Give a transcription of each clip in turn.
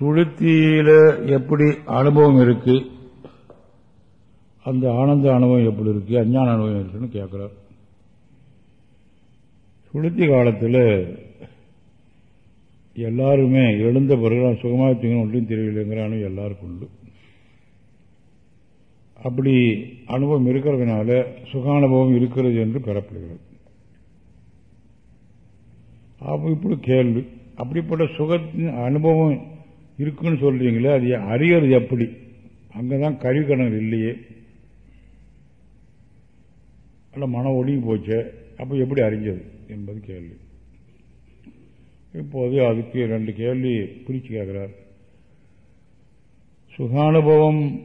சுளுத்தியில எப்படி அனுபவம் இருக்கு? அந்த ஆனந்த அனுபவம் எப்படி இருக்கு? அஞ்ஞான அனுபவம் இருக்குன்னு கேட்கிறார் சுளுத்தி காலத்தில் எல்லாருமே எழுந்த பிறகு நான் சுகமாக தூங்கணும் ஒன்றும் தெரியலைங்கிற எல்லாருக்கும் உண்டு. அப்படி அனுபவம் இருக்கிறதுனால சுக அனுபவம் இருக்கிறது என்று பெறப்படுகிறது. அப்போ இப்படி கேள்வி. அப்படிப்பட்ட சுகத்தின் அனுபவம் இருக்குன்னு சொல்றீங்களே அது அறியறது எப்படி? அங்கதான் கருவி கணக்கு இல்லையே. அல்ல மனம் ஒடுங்கி போச்சு அப்போ எப்படி அறிஞ்சது என்பது கேள்வி. இப்போது அதுக்கு ரெண்டு கேள்வி பிரிச்சு கேட்கிறார். சுகானுபவம்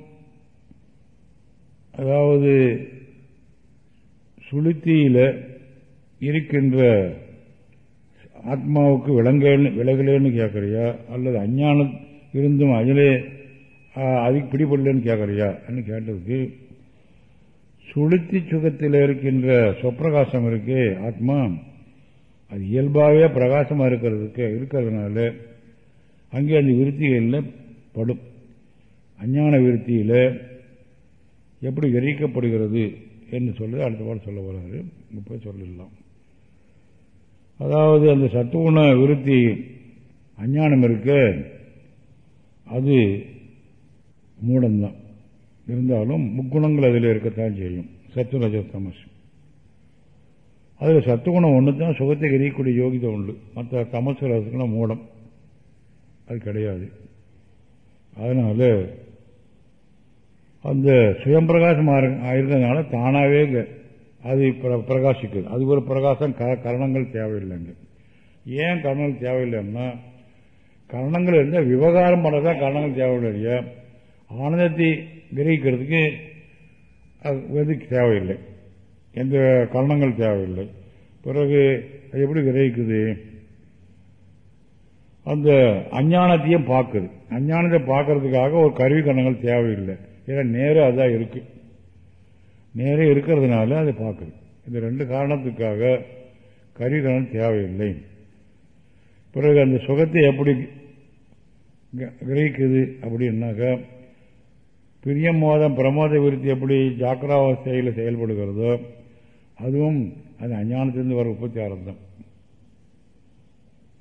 அதாவது சுளுத்தியில் இருக்கின்ற ஆத்மாவுக்கு விளங்கன்னு விலகலேன்னு கேட்குறியா? அல்லது அஞ்ஞானம் இருந்தும் அதிலே அதுக்கு பிடிபடலன்னு கேட்கறியா கேட்டதுக்கு சுளுத்தி சுகத்தில் இருக்கின்ற சொப்பிரகாசம் இருக்கு ஆத்மா. அது இயல்பாகவே பிரகாசமாக இருக்கிறதுக்கு இருக்கிறதுனால அங்கே அந்த விருத்திகளில் படும். அஞ்ஞான விருத்தியில் எப்படி விரிக்கப்படுகிறது? என்று சொல்லி அடுத்த பாடம் சொல்ல போகிறாரு இப்போ சொல்லலாம் அதாவது அந்த சத்துவண விருத்தி அஞ்ஞானம் இருக்குது அது மூடம்தான். இருந்தாலும் முக்குணங்கள் அதில் இருக்கத்தான் செய்யும். சத்து தமஸ் அதில் சத்துகுணம் ஒன்று தான் சுகத்தை எரியக்கூடிய யோகிதை உண்டு. மற்ற தமசு ரசகுணம் மூடம். அது கிடையாது. அதனால் அந்த சுயம் பிரகாசம் ஆயிருந்ததுனால தானாகவே அது பிரகாசிக்குது. அது ஒரு பிரகாசம் கரணங்கள் தேவையில்லைங்க. ஏன் கரணங்கள் தேவையில்லைன்னா கரணங்கள் இருந்தால் விவகாரம் பண்ணதான் கரணங்கள் தேவையில்லை ஆனந்தத்தை கிரகிக்கிறதுக்கு அது தேவையில்லை. எந்த கரணங்கள் தேவையில்லை. பிறகு அது எப்படி கிரகிக்குது? அந்த அஞ்ஞானத்தையும் பார்க்குது. அஞ்ஞானத்தை பார்க்கறதுக்காக ஒரு கருவி கரணங்கள் தேவையில்லை. ஏன்னா நேரம் அதான் இருக்கு. நேரம் இருக்கிறதுனால அதை பார்க்குது. இந்த ரெண்டு காரணத்துக்காக கருவி கரணம் தேவையில்லை. பிறகு அந்த சுகத்தை எப்படி கிரகிக்குது அப்படின்னாக்கா பிரியமோதம் பிரமோத விருத்தி எப்படி ஜாக்கிராவஸ்தையில் செயல்படுகிறதோ அதுவும் அது அஞ்ஞானத்திலிருந்து வர உற்பத்தி ஆரம்பம்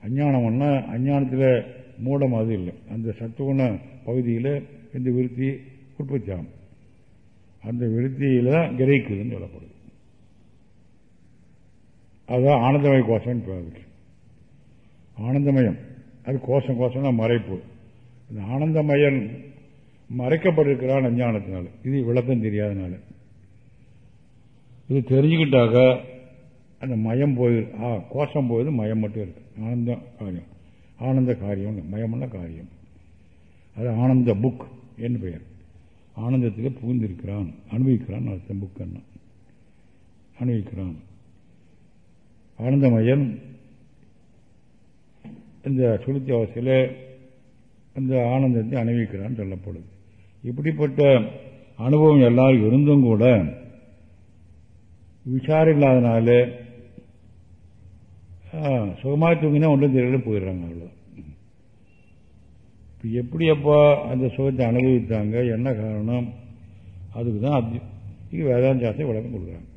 அஞ்ஞானம்னா அஞ்ஞானத்தில் மூடம் அது இல்லை. அந்த சத்துகுண பகுதியில் இந்த விருத்தி உற்பத்தி ஆகும் அந்த விருத்தியில் தான் கிரகிக்குதுன்னு சொல்லப்படுது. அதுதான் ஆனந்தமய கோஷம் ஆனந்தமயம் அது கோஷம் கோஷம்னா மறைப்பு. இந்த ஆனந்தமயன் மறைக்கப்பட்டிருக்கிறான் அஞ்ஞானத்தினால. இது விளக்கம் தெரியாதனால. இது தெரிஞ்சுக்கிட்டாக்க அந்த மயம் போயிரு ஆ கோஷம் போயிடுது மயம் மட்டும் இருக்கு. ஆனந்த காரியம். ஆனந்த காரியம் மயமுள்ள காரியம். அது ஆனந்த புக் என்று பெயர். ஆனந்தத்தில் புகுந்திருக்கிறான். அனுபவிக்கிறான் அர்த்தம் புக் என்ன அனுபவிக்கிறான். ஆனந்தமயன் இந்த சுளுத்தி அவசியில் அந்த ஆனந்தத்தை அனுபவிக்கிறான்னு சொல்லப்படுது. இப்படிப்பட்ட அனுபவம் எல்லாரும் இருந்தும் கூட விசாரம் இல்லாதனால சுகமாக தூங்கினா ஒன்றும் தெரியல போயிடுறாங்க அவ்வளோ இப்போ எப்படி அப்போ அந்த சுகத்தை அனுபவித்தாங்க? என்ன காரணம்? அதுக்கு தான் அது வேதாந்த சாஸ்திரம் விளக்கம் கொடுக்குறாங்க.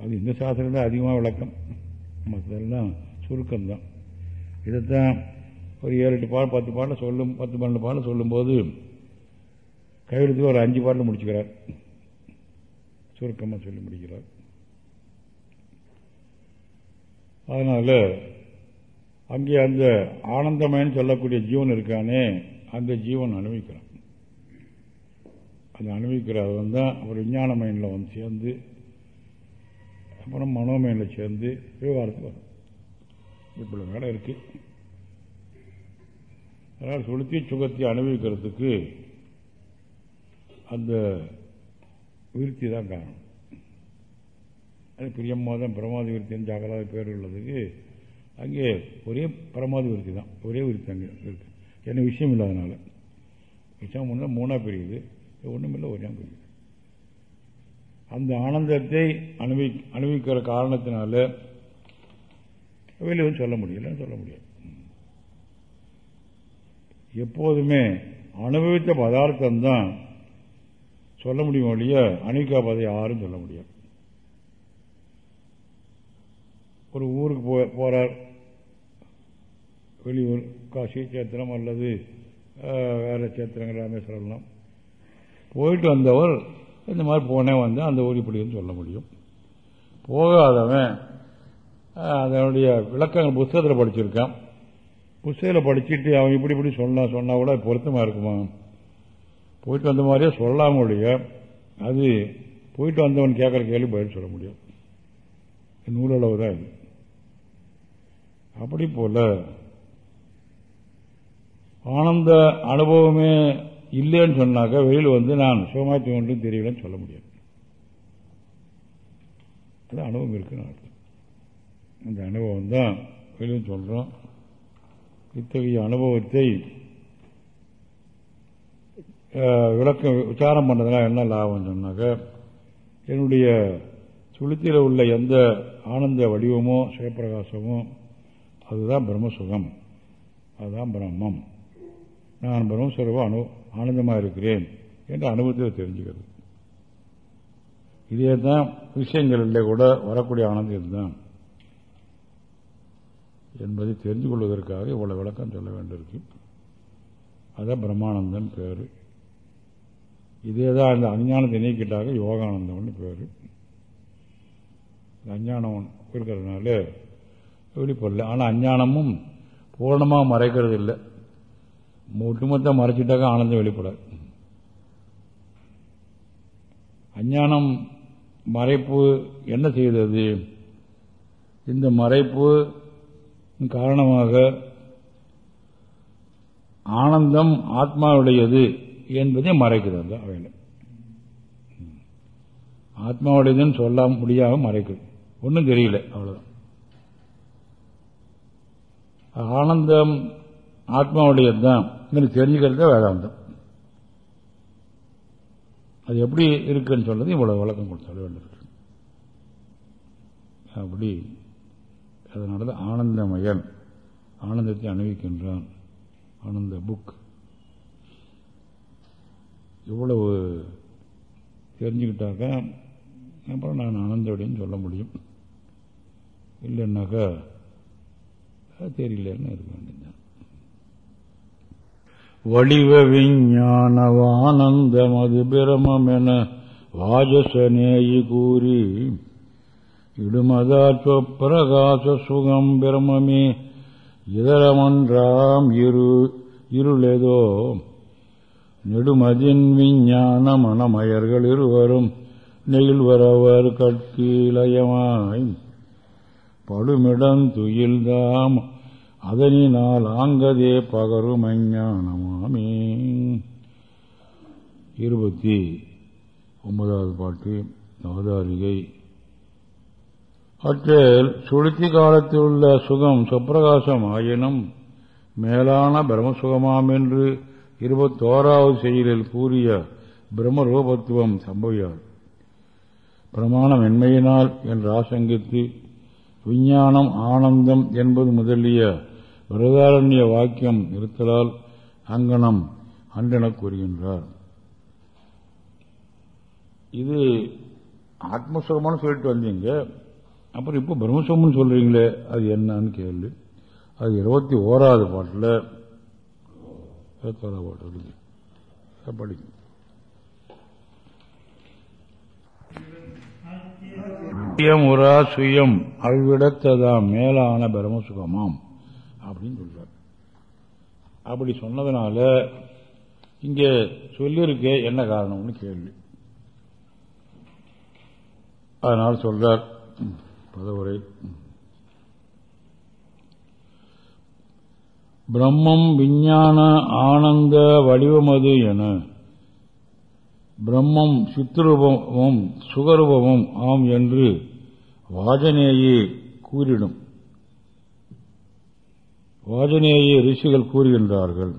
அது இந்த சாஸ்திரம் தான் அதிகமாக விளக்கம். மற்றெல்லாம் சுருக்கம்தான். இதைத்தான் ஒரு ஏழு எட்டு பாடல் பத்து பாடல் சொல்லும் பத்து பன்னெண்டு பாடல் சொல்லும்போது கையெழுத்துக்கு ஒரு அஞ்சு பாடல் முடிச்சுக்கிறார். சுருக்கமாக சொல்லி முடிக்கிறார். அதனால் அங்கே அந்த ஆனந்தமயன்னு சொல்லக்கூடிய ஜீவன் இருக்கானே அந்த ஜீவன் அனுபவிக்கிறான். அது அனுபவிக்கிறவன் தான் ஒரு விஞ்ஞானமயனில் வந்து சேர்ந்து அப்புறம் மனோமயனில் சேர்ந்து விவகாரத்துக்கு வரும் இப்படி வேலை இருக்குது அதனால் சுளுத்தி சுகத்தை அனுபவிக்கிறதுக்கு அந்த விருத்தி தான் காரணம். அது பிரியமாதம் பிரமாதி விருத்தின்னு ஜாகராத பேர் உள்ளதுக்கு அங்கே ஒரே பிரமாத விருத்தி தான் ஒரே விருத்தி அங்கே இருக்கு. என்ன விஷயம் இல்லாதனால. விஷயம் ஒன்று மூணா பிரியுது ஒன்றுமில்லை ஒரே பிரியுது. அந்த ஆனந்தத்தை அனுபவி அனுபவிக்கிற காரணத்தினால வெளியே சொல்ல முடியலன்னு சொல்ல முடியாது. எப்போதுமே அனுபவித்த பதார்த்தம் தான் சொல்ல முடியும் ஒழிய அணிக்காப்பதை யாரும் சொல்ல முடியாது. ஒரு ஊருக்கு போ போகிறார் வெளியூர் காசி சேத்திரம் அல்லது வேறு சேத்திரங்கள் ராமேஸ்வரம்லாம் போயிட்டு வந்தவர் இந்த மாதிரி போனே வந்தால் அந்த ஊர் இப்படின்னு சொல்ல முடியும். போகாதவன் அதனுடைய விளக்கங்கள் புஸ்தகத்தில் படிச்சிருக்கான். புஸ்தகத்தில் படிச்சுட்டு அவன் இப்படி இப்படி சொன்னா சொன்னா கூட பொருத்தமாக இருக்குமா? போயிட்டு வந்த மாதிரியே சொல்லாம ஒழிய அது போயிட்டு வந்தவன் கேட்குற கேள்வி பதில் சொல்ல முடியும். நூலளவு தான் இது. அப்படி போல ஆனந்த அனுபவமே இல்லைன்னு சொன்னாக்க வெளியில் வந்து நான் சுகமாத்தி ஒன்றும் தெரியலன்னு சொல்ல முடியாது. அது அனுபவம் இருக்குன்னு அர்த்தம் அந்த அனுபவம் தான் வெளியில் சொல்கிறோம் இத்தகைய அனுபவத்தை விளக்கம் விசாரம் பண்ணதுனால என்ன லாபம் சொன்னாக்க என்னுடைய சுளுத்தியில் உள்ள எந்த ஆனந்த வடிவமோ சிவப்பிரகாசமோ அதுதான் பிரம்மசுகம். அதுதான் பிரம்மம். நான் பிரம்மஸ்வரூபம் அனு ஆனந்தமாக இருக்கிறேன் என்று அனுபவத்தில் தெரிஞ்சுக்கிறது. இதே தான் விஷயங்களிலே கூட வரக்கூடிய ஆனந்தம் தான் என்பதை தெரிந்து கொள்வதற்காக இவ்வளவு விளக்கம் சொல்ல வேண்டியிருக்கு. அதான் பிரம்மானந்தன் பேர். இதே தான் இந்த அஞ்ஞானத்தை நீக்கிட்டாக யோகானந்தம்னு பேர். அஞ்ஞானம் இருக்கிறதுனால வெளிப்படல ஆனால் அஞ்ஞானமும் பூர்ணமாக மறைக்கிறது இல்லை. ஒட்டுமொத்தம் மறைச்சிட்டாக்க ஆனந்தம் வெளிப்படாது. அஞ்ஞானம் மறைப்பு என்ன செய்தது? இந்த மறைப்பு காரணமாக ஆனந்தம் ஆத்மாவுடையது என்பதை மறைக்கிறது அவையில். ஆத்மாவுடையதுன்னு சொல்ல முடியாம மறைக்குது. ஒன்றும் தெரியல அவ்வளவுதான். ஆனந்தம் ஆத்மாவுடையது தான் தெரிஞ்சுக்கிறது வேதாந்தம். அது எப்படி இருக்குன்னு சொல்றது இவ்வளவு விளக்கம் கொடுத்தால வேண்டியிருக்கு அப்படி அதனால தான் ஆனந்தமயன். ஆனந்தத்தை அணிவிக்கின்றான் ஆனந்த புக் இவ்வளவு தெரிஞ்சுக்கிட்டாக்க அப்புறம் நான் ஆனந்தவடின்னு சொல்ல முடியும். இல்லைன்னாக்கா தெரியலன்னு இருக்க வேண்டியதான் வடிவ விஞ்ஞானவானந்தம் அது பிரமம் என வாஜசனேயி கூறி இடுமதா சொப்பிரகாச சுகம் பிரமமே. இதரமன்றாம் இரு இருளேதோ. நெடுமதின் விஞ்ஞான மனமயர்கள் இருவரும் நெகிழ்வரவர் கற்கீலயமாய் படுமிடம் துயில்தாம் அதனினால் ஆங்கதே பகரும் அஞ்ஞானமாமே இருபத்தி ஒன்பதாவது பாட்டு அவதாரிகை அற்றில் சுளுத்தி காலத்தில் உள்ள சுகம் சுப்பிரகாசம் ஆயினும் மேலான பிரம்மசுகமாம் என்று இருபத்தோராவது செயலில் கூறிய பிரம்மரூபத்துவம் சம்பவியாது பிரமாணம் மென்மையினால் என்று ஆசங்கித்து விஞ்ஞானம் ஆனந்தம் என்பது முதலிய விரதாரண்ய வாக்கியம் இருத்தலால் அங்கனம் அன்றென கூறுகின்றார். இது ஆத்மசுகமானு சொல்லிட்டு வந்தீங்க. அப்புறம் இப்போ பிரம்மசோமன் சொல்றீங்களே அது என்னன்னு கேள்வி. அது இருபத்தி ஓராவது பாட்டில் இருபத்தோராவது பாட்டு இருக்கு படிக்கும் உரா சுயம் அவ்விடத்ததாம் மேலான பிரமசுகமாம் அப்படின்னு சொல்றார். அப்படி சொன்னதுனால இங்கே சொல்லியிருக்க என்ன காரணம்னு கேள்வி. அதனால் சொல்றார் பதவுரை. பிரம்மம் விஞ்ஞான ஆனந்த வடிவமது என. பிரம்மம் சித்ரூபமும் சுகரூபமும் ஆம் என்று வாஜனேயே கூறிடும். வாஜனேயே ரிஷிகள் கூறுகின்றார்கள்.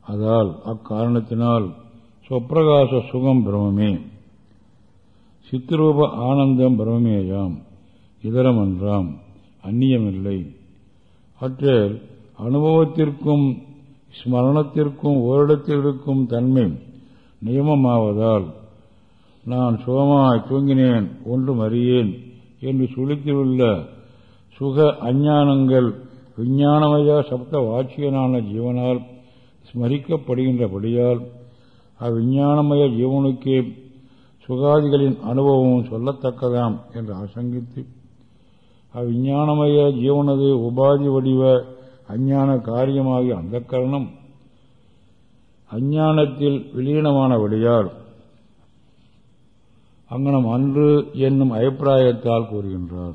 அதால் அக்காரணத்தினால் சொப்பிரகாச சுகம் பிரமே சித்ரூப ஆனந்தம் பிரமேயாம் இதரமன்றாம் அந்நியமில்லை. அற்றில் அனுபவத்திற்கும் ஸ்மரணத்திற்கும் ஓரிடத்தில் இருக்கும் தன்மை நியமமாவதால் நான் சுகமாய் தூங்கினேன் ஒன்றும் அறியேன் என்று சுழித்திலுள்ள சுக அஞ்ஞானங்கள் விஞ்ஞானமய சப்த வாட்சியனான ஜீவனால் ஸ்மரிக்கப்படுகின்றபடியால் அவ்விஞ்ஞானமய ஜீவனுக்கு சுகாதிகளின் அனுபவமும் சொல்லத்தக்கதாம் என்று ஆசங்கித்து அவ்விஞ்ஞானமய ஜீவனது உபாதி வடிவ அஞ்ஞான காரியமாகிய அந்த கரணம் அஞ்ஞானத்தில் விலீனமானபடியால் அங்கனம் அன்று என்னும் அபிப்பிராயத்தால் கூறுகின்றார்.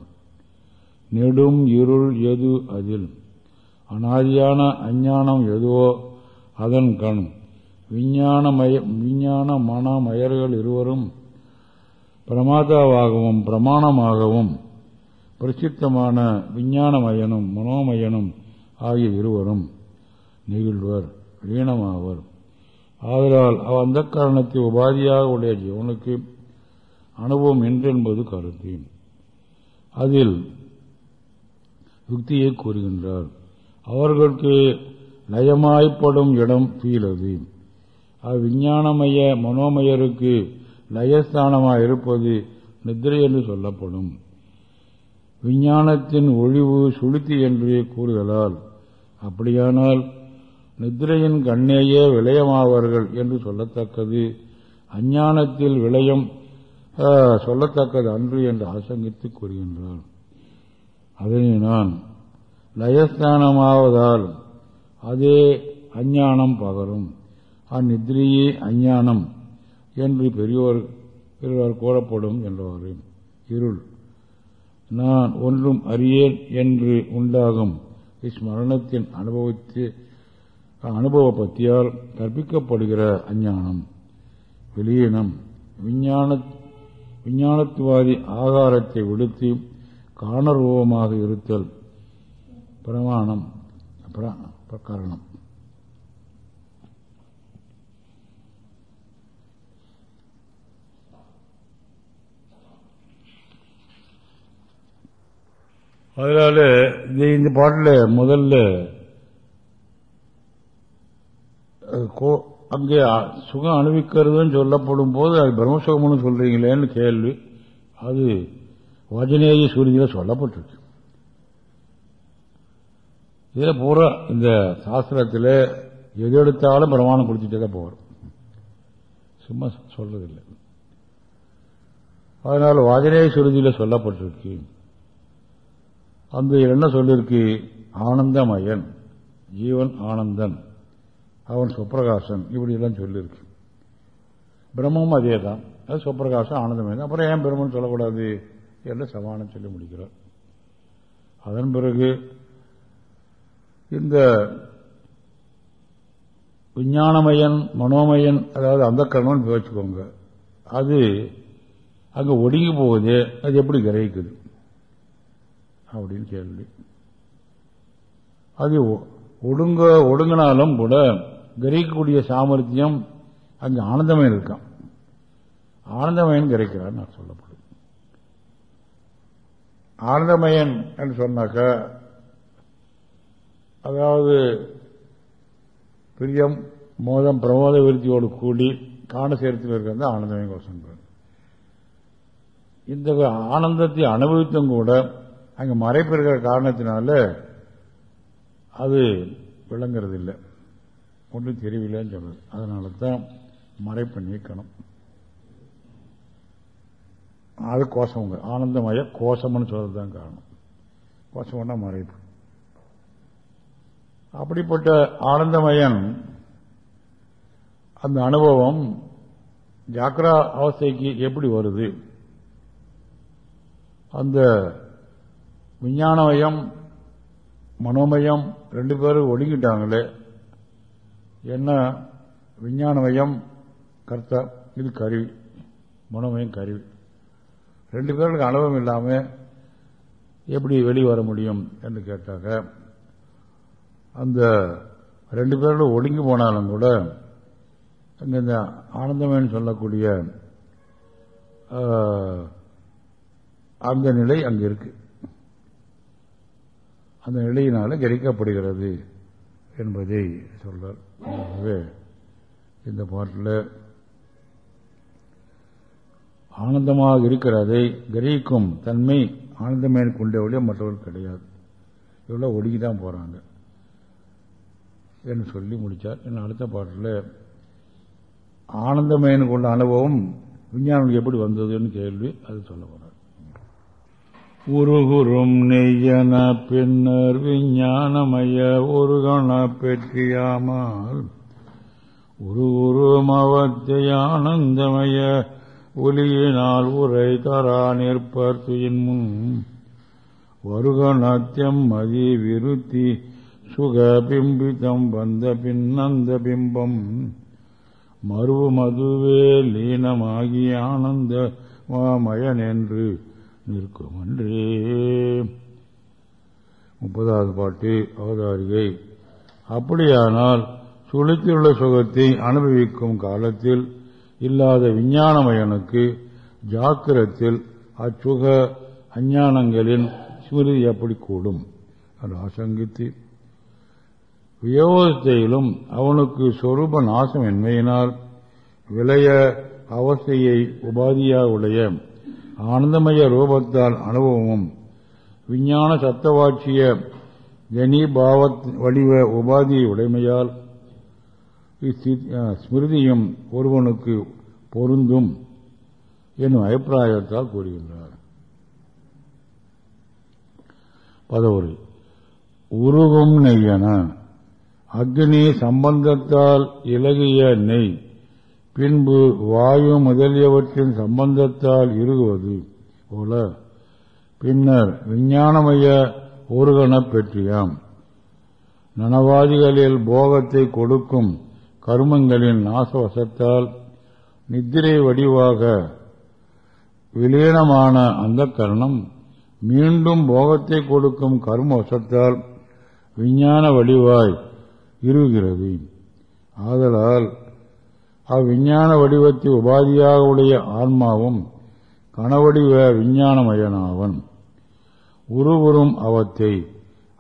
நெடும் இருள் எது அதில்? அனாதியான அஞ்ஞானம் எதுவோ அதன் கண். விஞ்ஞானமய விஞ்ஞான மனமயர்கள் இருவரும் பிரமாதாவாகவும் பிரமாணமாகவும் பிரசித்தமான விஞ்ஞானமயனும் மனோமயனும் ஆகிய இருவரும் நெகிழ்வர் லீனமாவர். ஆதலால் அவ் அந்த காரணத்தை உபாதியாக உடைய ஜீவனுக்கு அனுபவம் என்றென்பது கருத்து அதில் யுக்தியை கூறுகின்றார். அவர்களுக்கு லயமாய்ப்படும் இடம் தீலது அவ்விஞ்ஞானமய மனோமயருக்கு லயஸ்தானமாக இருப்பது நித்திரை என்று சொல்லப்படும். விஞ்ஞானத்தின் ஒழிவு சுளுத்தி என்று கூறுதலால் அப்படியானால் நித்திரையின் கண்ணேயே விலயமாவார்கள் என்று சொல்லத்தக்கது. அஞ்ஞானத்தில் விலயம் சொல்லத்தக்கது அன்று என்று ஆசங்கித்து கூறுகின்றார். அதனை நான் லயஸ்தானமாவதால் அதே அஞ்ஞானம் பகரும். அந்நித்ரியே அஞ்ஞானம் என்று பெரியோர் பெரியவர் கூறப்படும் என்றவாறு இருள். நான் ஒன்றும் அறியேன் என்று உண்டாகும். இஸ்மரணத்தின் அனுபவத்தை அனுபவ பத்தியால் கற்பிக்கப்படுகிற அஞ்ஞானம். வெளியினம் விஞ்ஞான விஞ்ஞானத்துவாதி ஆகாரத்தை விடுத்து காணரூபமாக இருத்தல் பிரமாணம் காரணம் அதனால இந்த பாட்டில் முதல்ல அங்கே சுகம் அனுபவிக்கிறதுன்னு சொல்லப்படும் போது அது பிரம்மசுகம்னு சொல்றீங்களேன்னு கேள்வி. அது வஜனேய சூரியத்தில் சொல்லப்பட்டிருக்கு. இதில் பூரா இந்த சாஸ்திரத்தில் எது எடுத்தாலும் பிரமாணம் கொடுத்துட்டே தான் போகிறோம் சும்மா சொல்றதில்லை. அதனால் வாஜனேய சுருதியில் சொல்லப்பட்டிருக்கு. அந்த என்ன சொல்லிருக்கு? ஆனந்தமயன். ஜீவன் ஆனந்தன். அவன் சுப்பிரகாசன். இப்படி எல்லாம் சொல்லியிருக்கு பிரம்மமும் அதே தான் அது சுப்பிரகாசம் ஆனந்தமயன். அப்புறம் ஏன் பிரம்மன் சொல்லக்கூடாது? என்று சமானம் சொல்லி முடிக்கிறார். அதன் பிறகு இந்த விஞ்ஞானமயன் மனோமயன் அதாவது அந்த கர்மன் வச்சுக்கோங்க. அது அங்கே ஒடுங்கி போகுது. அது எப்படி கிரகிக்குது? அப்படின்னு கேள்வி. அது ஒடுங்க ஒடுங்கினாலும் கூட கிரகிக்கக்கூடிய சாமர்த்தியம் அங்கே ஆனந்தமயன் இருக்கான். ஆனந்தமயன் கிரகிக்கிறான்னு நான் சொல்லப்படும். ஆனந்தமயன் என்று சொன்னாக்க அதாவது பிரியம் மோதம் பிரமோத விருத்தியோடு கூடி காண சேர்த்தில் இருக்கிறது ஆனந்தமயம் கோஷம். இந்த ஆனந்தத்தை அனுபவித்தும் கூட அங்கே மறைப்பு இருக்கிற காரணத்தினால அது விளங்குறது இல்லை ஒன்றும் தெரியவில்லைன்னு சொல்றது. அதனால தான் மறைப்பு நீக்கணும். அது கோஷம் ஆனந்தமய கோஷம்னு சொல்றது தான் காரணம் கோஷம்னா மறைப்பு. அப்படிப்பட்ட ஆனந்தமயன் அந்த அனுபவம் ஜாக்கிரா அவஸ்தைக்கு எப்படி வருது? அந்த விஞ்ஞானமயம் மனோமயம் ரெண்டு பேரும் ஒடுங்கிட்டாங்களே என்ன விஞ்ஞானமயம் கர்த்தா இது கருவி மனோமயம் கருவி. ரெண்டு பேருக்கு அனுபவம் இல்லாமல் எப்படி வெளியே வர முடியும் என்று கேட்டாக்க அந்த ரெண்டு பேரோட ஒடுங்கி போனாலும் கூட அங்கே இந்த ஆனந்தமயன் சொல்லக்கூடிய அந்த நிலை அங்கே இருக்கு. அந்த நிலையினால கிரகிக்கப்படுகிறது என்பதை சொல்றார். ஆகவே இந்த பாட்டில் ஆனந்தமாக இருக்கிறதை கிரகிக்கும் தன்மை ஆனந்தமே கொண்ட ஒழிய மற்றவர்கள் கிடையாது. இவ்வளோ ஒடுங்கி தான் போகிறாங்க என்று சொல்லி முடித்தார் என் அடுத்த பாட்டில் ஆனந்தமயனு கொண்ட அனுபவம் விஞ்ஞானம் எப்படி வந்ததுன்னு கேள்வி அது சொல்ல போகிறேன் உருகுறும் நெய்யன பின்னர் விஞ்ஞானமய ஒரு பெற்றியாமல். உருகுறும் அவத்தியானந்தமய ஒலியினால் ஒளியினால் உரை தரா நிற்பர் முன். வருகணத்தியம் மதி விருத்தி சுக பிம்பிதம் வந்த பின்னந்த பிம்பம். மருவு மதுவே லீனமாகி ஆனந்த மாமயன் என்று நிற்கும் அன்றே முப்பதாவது பாட்டு அவதாரிகை அப்படியானால் சுழித்திலுள்ள சுகத்தை அனுபவிக்கும் காலத்தில் இல்லாத விஞ்ஞானமயனுக்கு ஜாக்கிரத்தில் அச்சுக அஞ்ஞானங்களின் ஸ்மிருதி எப்படி கூடும். அது ஆசங்கித்து வியோகத்தையிலும் அவனுக்கு சொரூப நாசம் என்மையினால் விளைய அவஸ்தையை உபாதியாக உடைய ஆனந்தமய ரூபத்தால் அனுபவமும் விஞ்ஞான சத்தவாட்சிய ஜனீபாவ வடிவ உபாதியை உடைமையால் ஸ்மிருதியும் ஒருவனுக்கு பொருந்தும் என்னும் அபிப்பிராயத்தால் கூறுகின்றார். பதவுரை. உருகும் நெய்யன. அக்னி சம்பந்தத்தால் இலகிய நெய். பின்பு வாயு முதலியவற்றின் சம்பந்தத்தால் இருகுவது போல. பின்னர் விஞ்ஞானமய ஒருகணப் பெற்றியாம். நனவாதிகளில் போகத்தை கொடுக்கும் கருமங்களின் நாசவசத்தால் நித்திரை வடிவாக விலீனமான அந்த கரணம் மீண்டும் போகத்தை கொடுக்கும் கர்ம வசத்தால் விஞ்ஞான வடிவாய் இருகிறது ஆதலால் அவ்விஞ்ஞான வடிவத்தை உபாதியாக உடைய ஆன்மாவும் கனவடிவ விஞ்ஞானமயனாவன். உருவுறும் அவத்தை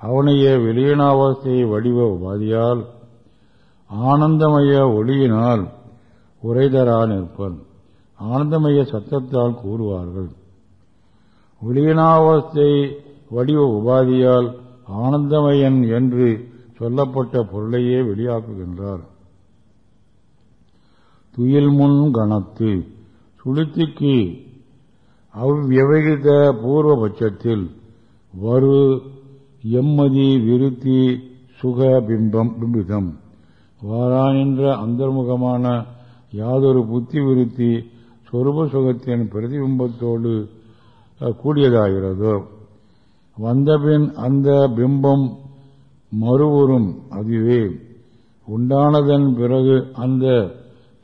அவனைய வெளியனாவஸ்தையை வடிவ உபாதியால் ஆனந்தமய ஒளியினால் உரைதரா நிற்பன். ஆனந்தமய சத்தத்தால் கூறுவார்கள். ஒளியினாவஸ்தை வடிவ உபாதியால் ஆனந்தமயன் என்று சொல்லப்பட்ட பொருளையே வெளியாக்குகின்றார். துயில் முன் கணத்து சுளுத்திக்கு அவ்வியவகித பூர்வபட்சத்தில் வரு எம்மதி விருத்தி சுக பிம்பம் பிம்பிதம் வாரானின்ற அந்தர்முகமான யாதொரு புத்தி விருத்தி சொருப சுகத்தின் பிரதிபிம்பத்தோடு கூடியதாகிறதோ. வந்தபின் அந்த பிம்பம் மறுவரும் அதுவே. உண்டானதன் பிறகு அந்த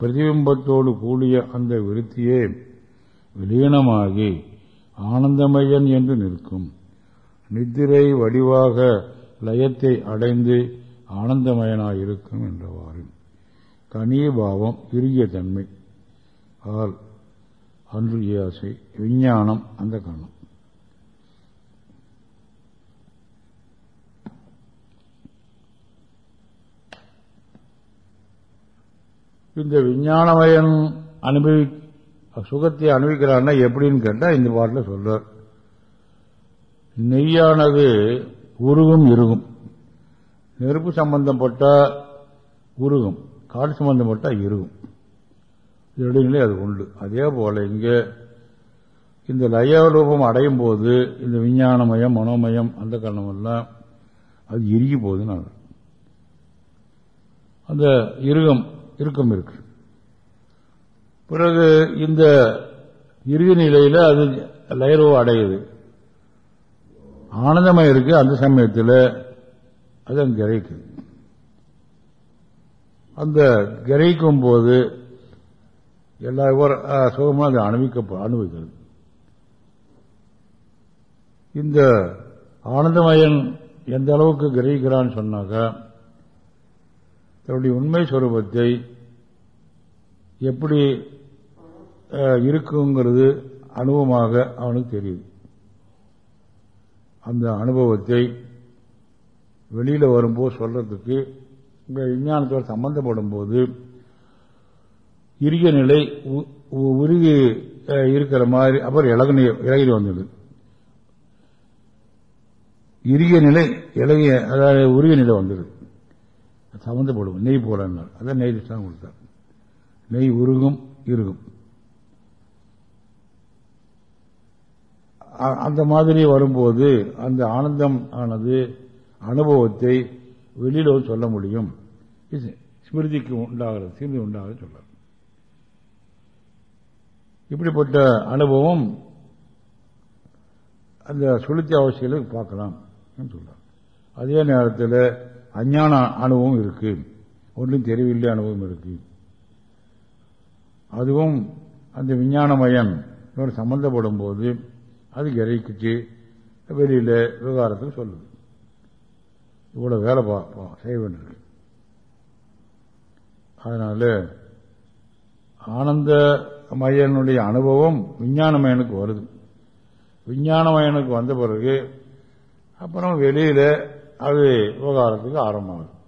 பிரதிபிம்பத்தோடு கூடிய அந்த விருத்தியே விலீனமாகி ஆனந்தமயன் என்று நிற்கும். நித்திரை வடிவாக லயத்தை அடைந்து ஆனந்தமயனாயிருக்கும் என்றவாறு. கனியபாவம் இறுகிய தன்மை. ஆல் அன்று ஆசை விஞ்ஞானம் அந்த கணம் இந்த விஞ்ஞானமயன் அனுபவி சுகத்தை அனுபவிக்கிறான்னா எப்படின்னு கேட்டால் இந்த பாட்டில் சொல்றார். நெய்யானது உருகும் இருகும். நெருப்பு சம்பந்தப்பட்டா உருகும். காடு சம்பந்தப்பட்டா இருகும். இடைநிலை அது உண்டு. அதே போல இங்கே இந்த லயரூபம் அடையும் போது இந்த விஞ்ஞானமயம் மனோமயம் அந்த காரணமெல்லாம் அது இறுகி போகுதுன்னு அந்த இருகம் இறுக்கம் இருக்கு. பிறகு இந்த இறுதி நிலையில் அது லைரோ அடையுது. ஆனந்தமயம் இருக்கு அந்த சமயத்தில் அது அங்கே கிரகிக்குது. அந்த கிரகிக்கும் போது எல்லா சுகமும் அது அனுபவிக்க அனுபவிக்கிறது. இந்த ஆனந்தமயன் எந்த அளவுக்கு கிரகிக்கிறான்னு சொன்னாக்கா தன்னுடைய உண்மை சுரூபத்தை எப்படி இருக்குங்கிறது அனுபவமாக அவனுக்கு தெரியுது. அந்த அனுபவத்தை வெளியில் வரும்போது சொல்றதுக்கு விஞ்ஞானத்தோடு சம்பந்தப்படும் போது இறுகிய நிலை உருகி இருக்கிற மாதிரி அப்புறம் இலகு இலகி வந்துடுது. இறுகிய நிலை இலகிய அதாவது உருகிய நிலை வந்துடுது. சம்மந்தப்படும் நெய் போலன்னார் அதான் நெய் தான் கொடுத்தார் நெய் உருகும் இருக்கும் அந்த மாதிரி வரும்போது அந்த ஆனந்தம் ஆனது அனுபவத்தை வெளியில சொல்ல முடியும். ஸ்மிருதிக்கு உண்டாகிறது சிறுதி உண்டாகிறது சொல்றார். இப்படிப்பட்ட அனுபவம் அந்த சுளுத்தி அவசியங்களுக்கு பார்க்கலாம் சொல்றார். அதே நேரத்தில் அஞ்ஞான அனுபவம் இருக்கு. ஒன்றும் தெரியவில்லை அனுபவம் இருக்கு. அதுவும் அந்த விஞ்ஞானமயன் சம்பந்தப்படும் போது அது கிரகிச்சு வெளியில விவகாரத்தில் சொல்லுது. இவ்வளவு வேலை செய்ய வேண்டியிருக்கு. அதனால ஆனந்த மயனுடைய அனுபவம் விஞ்ஞானமயனுக்கு வருது. விஞ்ஞானமயனுக்கு வந்த பிறகு அப்புறம் வெளியில அது விவகாரத்துக்கு ஆரம்பமாகும்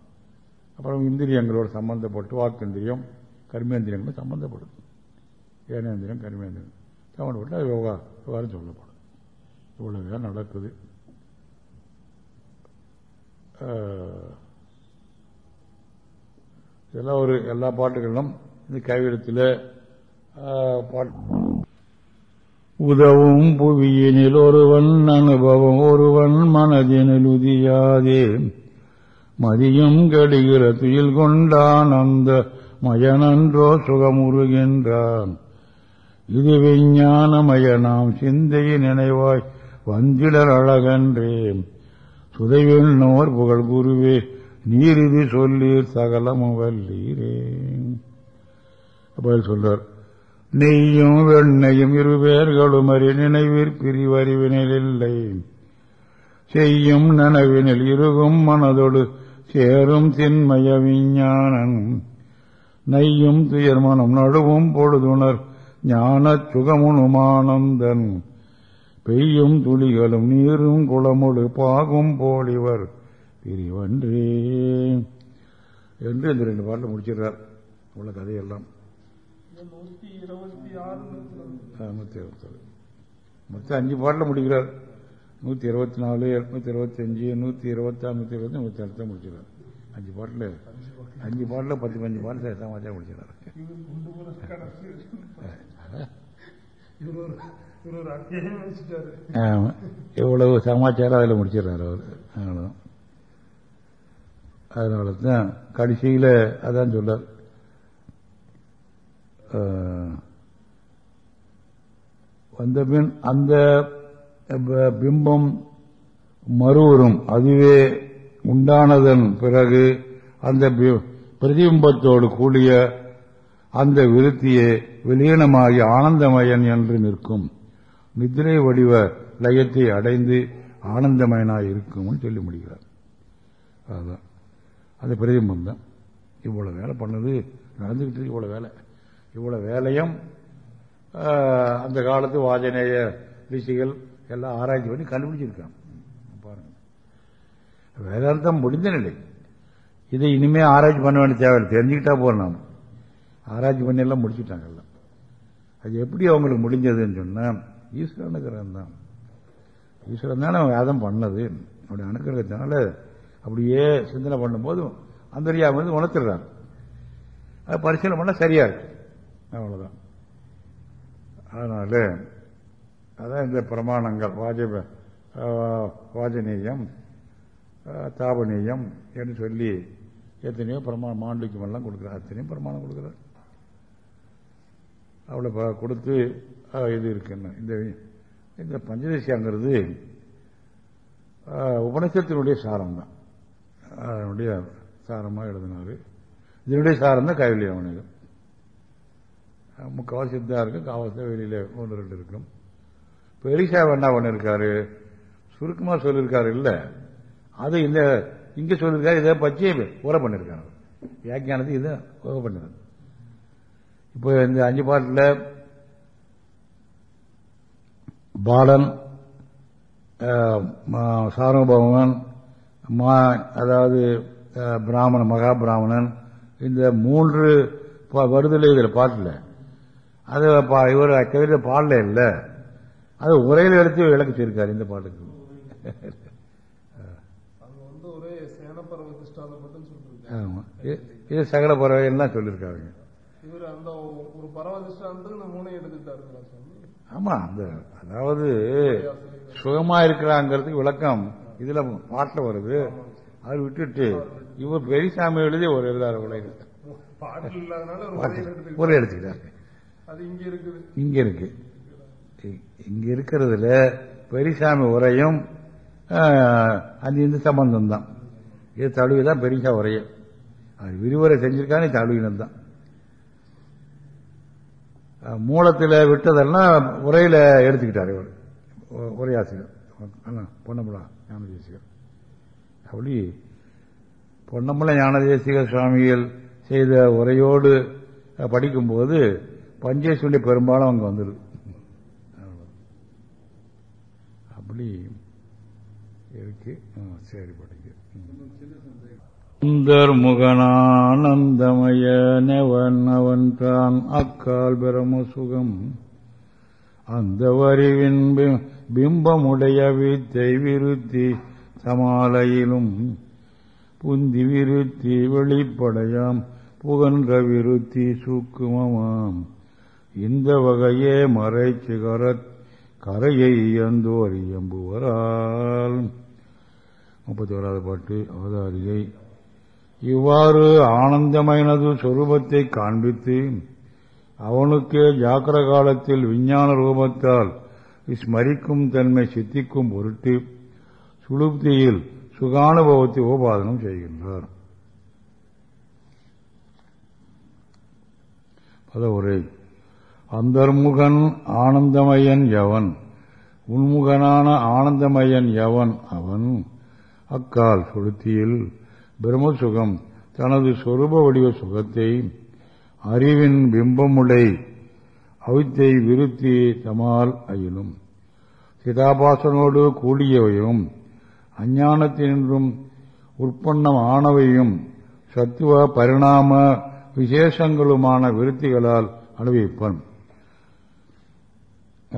அப்புறம் இந்திரியங்களோடு சம்பந்தப்பட்டு வாக்கேந்திரியம் கர்மேந்திரியங்களும் சம்பந்தப்படுது. ஏனேந்திரியம் கர்மேந்திரியம். சம்பந்தப்பட்டு அது விவகாரம் விவகாரம் சொல்லப்படும். இவ்வளவுதான் நடக்குது. இதெல்லாம் ஒரு எல்லா பாட்டுகளும் இந்த கைவிடத்தில் உதவும் புவியினில் ஒருவன் அனுபவம் ஒருவன் மனதினில் உதியாதே. மதியும் கெடுகிற துயில் கொண்டான் அந்த மயனன்றோ சுகமுறுகின்றான் இது விஞ்ஞானமயனாம் சிந்தையின் நினைவாய் வந்திடர் அழகன்றே. சுதைவில் நோர் புகழ் குருவே நீரிது சொல்லீர் சகலமும் வல்லீரே. சொல்றார் நெய்யும் வெண்ணையும் இருவேர்களும் அறி நினைவிற் பிரிவறிவினில் செய்யும் நனவினில் இருகும் மனதொடு சேரும் தின்மய விஞ்ஞானன். நெய்யும் துயர்மனம் நடுவும் பொழுதுணர் ஞானச் சுகமுனுமானந்தன் பெய்யும் துளிகளும் நீரும் குளமொடு பாகும் போலிவர் பிரிவன்றே. என்று இந்த ரெண்டு பாட்டில் முடிச்சிடுறார். உள்ள கதையெல்லாம். ஆறு மொத்தம் அஞ்சு பாட்டில் முடிக்கிறார். நூத்தி இருபத்தி நாலு எட்நூத்தி இருபத்தி அஞ்சு நூத்தி இருபத்தி ஆறு நூத்தி இருபத்தி நூத்தி அடுத்த முடிச்சிடார் அஞ்சு பாட்டில் அஞ்சு பாட்டில் பத்து பஞ்சு பாட்டில் சேர்த்தாம முடிச்சிடார் எவ்வளவு சமாச்சாரம் அதில் முடிச்சிடறாரு அவர். அதனால தான் கடைசியில் அதான் சொல்றார் வந்த பின் அந்த பிம்பம் மறுவரும். அதுவே உண்டானதன் பிறகு அந்த பிரதிபிம்பத்தோடு கூடிய அந்த விருத்தியே விலீனமாகி ஆனந்தமயன் என்று நிற்கும். நிதிரை வடிவ லயத்தை அடைந்து ஆனந்தமயனாக இருக்கும்னு சொல்லி முடிகிறார். அதுதான் அந்த பிரதிபிம்பம் தான். இவ்வளவு வேலை பண்ணது நடந்துகிட்டு இவ்வளவு வேலை. இவ்வளவு வேலையும் அந்த காலத்து வாஜனேய ரிஷிகள் எல்லாம் ஆராய்ச்சி பண்ணி கண்டுபிடிச்சிருக்காங்க. பாருங்க. வேதாந்தம் முடிந்த நிலை. இதை இனிமே ஆராய்ச்சி பண்ண வேண்டிய தேவையில்லை தெரிஞ்சுக்கிட்டா போறோம் நாம். ஆராய்ச்சி பண்ணி எல்லாம் முடிச்சுட்டாங்க எல்லாம். அது எப்படி அவங்களுக்கு முடிஞ்சதுன்னு சொன்னா ஈஸ்வர அனுகிரகம் தான். ஈஸ்வரன் தானே வேதம் பண்ணது. அப்படி அனுகிரகத்தினால அப்படியே சிந்தனை பண்ணும்போது அந்தரியா வந்து உணர்த்துறாங்க அது பரிசீலனை பண்ணால் சரியா இருக்கு. அவ்வளோதான் அதனால அதான் இந்த பிரமாணங்கள் வாஜப வாஜனீயம் தாபனீயம் என்று சொல்லி எத்தனையோ பிரமாணம் மாண்டிக்கும் எல்லாம் கொடுக்குறார். அத்தனையும் பிரமாணம் கொடுக்குறார். அவ்வளோ கொடுத்து இது இருக்குன்னு இந்த இந்த பஞ்சதசியாங்கிறது உபனிஷத்தினுடைய சாரம் தான் அதனுடைய சாரமாக எழுதினாரு. இதனுடைய சாரம் தான் கைவெளி அவனுக்கு முக்கால்வாசி தான் இருக்கும் காவாசி வெளியில் ஒன்று ரெண்டு இருக்கும். இப்போ எலிசாவை என்ன பண்ணிருக்காரு சுருக்கமாக சொல்லியிருக்காரு இல்லை. அது இந்த இங்கே சொல்லியிருக்காரு இதை பற்றி உரை பண்ணியிருக்காங்க வியாக்கியானது இதை உரை பண்ணிருக்காரு இப்போ இந்த அஞ்சு பாட்டில் பாலன் சாரபவன் மா அதாவது பிராமணன் மகா பிராமணன் இந்த மூன்று ப- வருதலை இதில் பாட்டில் அது இவர் கவிதை பாடல இல்லை. அது உரையில் எடுத்து விளக்கிச்சிருக்காரு இந்த பாட்டுக்கு. இது- சகல பறவை எல்லாம் சொல்லியிருக்காங்க ஆமா அந்த அதாவது சுகமா இருக்கிறாங்கிறதுக்கு விளக்கம் இதுல பாட்டில் வருது. அது விட்டுட்டு இவர் பெரியசாமி எழுதி ஒரு எழுதாரு உலக பாட்டில் இல்லாதனால ஒரு எடுத்துக்கிட்டாரு. இங்க இருக்குது. இருக்கு. இங்க இருக்கிறதுல பெரிசாமி உரையும் ஆஹ், அது இந்த சம்பந்தம் தான் இது தழுவிதான் பெரிசா உரையும் அது விரிவுரை செஞ்சிருக்காங்க தழுவினம் தான் மூலத்தில் விட்டதெல்லாம் உரையில எடுத்துக்கிட்டார் இவர். உரையாசிரியர். பொன்னம்பலா ஞானதேசிகர். அப்படி பொன்னம்பல ஞானதேசிகர் சுவாமிகள் செய்த உரையோடு படிக்கும்போது பஞ்சேஸ்வரி பெரும்பாலும் அங்கே வந்துடுது அப்படி இருக்கு. ஆ, சரி படிக்க சுந்தர் முகனானந்தமய அவன் தான் அக்கால் பிரம சுகம். அந்த வரிவின் பி- பிம்பமுடைய வித்தை விருத்தி சமாலையிலும் புந்தி விருத்தி வெளிப்படையாம் புகன்ற விருத்தி சூக்குமமாம். இந்த வகையே மறை சிகரத் கரையை இயந்தோர் இயம்புவரால். முப்பத்தி ஓராவது பாட்டு அவதாரியை. இவ்வாறு ஆனந்தமயனது சொரூபத்தை காண்பித்து அவனுக்கு ஜாக்கிர காலத்தில் விஞ்ஞான ரூபத்தால் ஸ்மரிக்கும் தன்மை சித்திக்கும் பொருட்டு சுளுப்தியில் சுகானுபவத்தை உபாதனம் செய்கின்றார். பதவுரை அந்தர்முகன் ஆனந்தமயன் எவன் உன்முகனான ஆனந்தமயன் எவன் அவன். அக்கால் சுருத்தியில் பிரம்மசுகம் தனது சொரூப வடிவ சுகத்தை அறிவின் பிம்பமுடை அவித்தை விருத்தி தமால் அயிலும். சிதாபாசனோடு கூடியவையும் அஞ்ஞானத்தினின்றும் உற்பன்னம் ஆனவையும் சத்துவ பரிணாம விசேஷங்களுமான விருத்திகளால் அனுபவிப்பன்.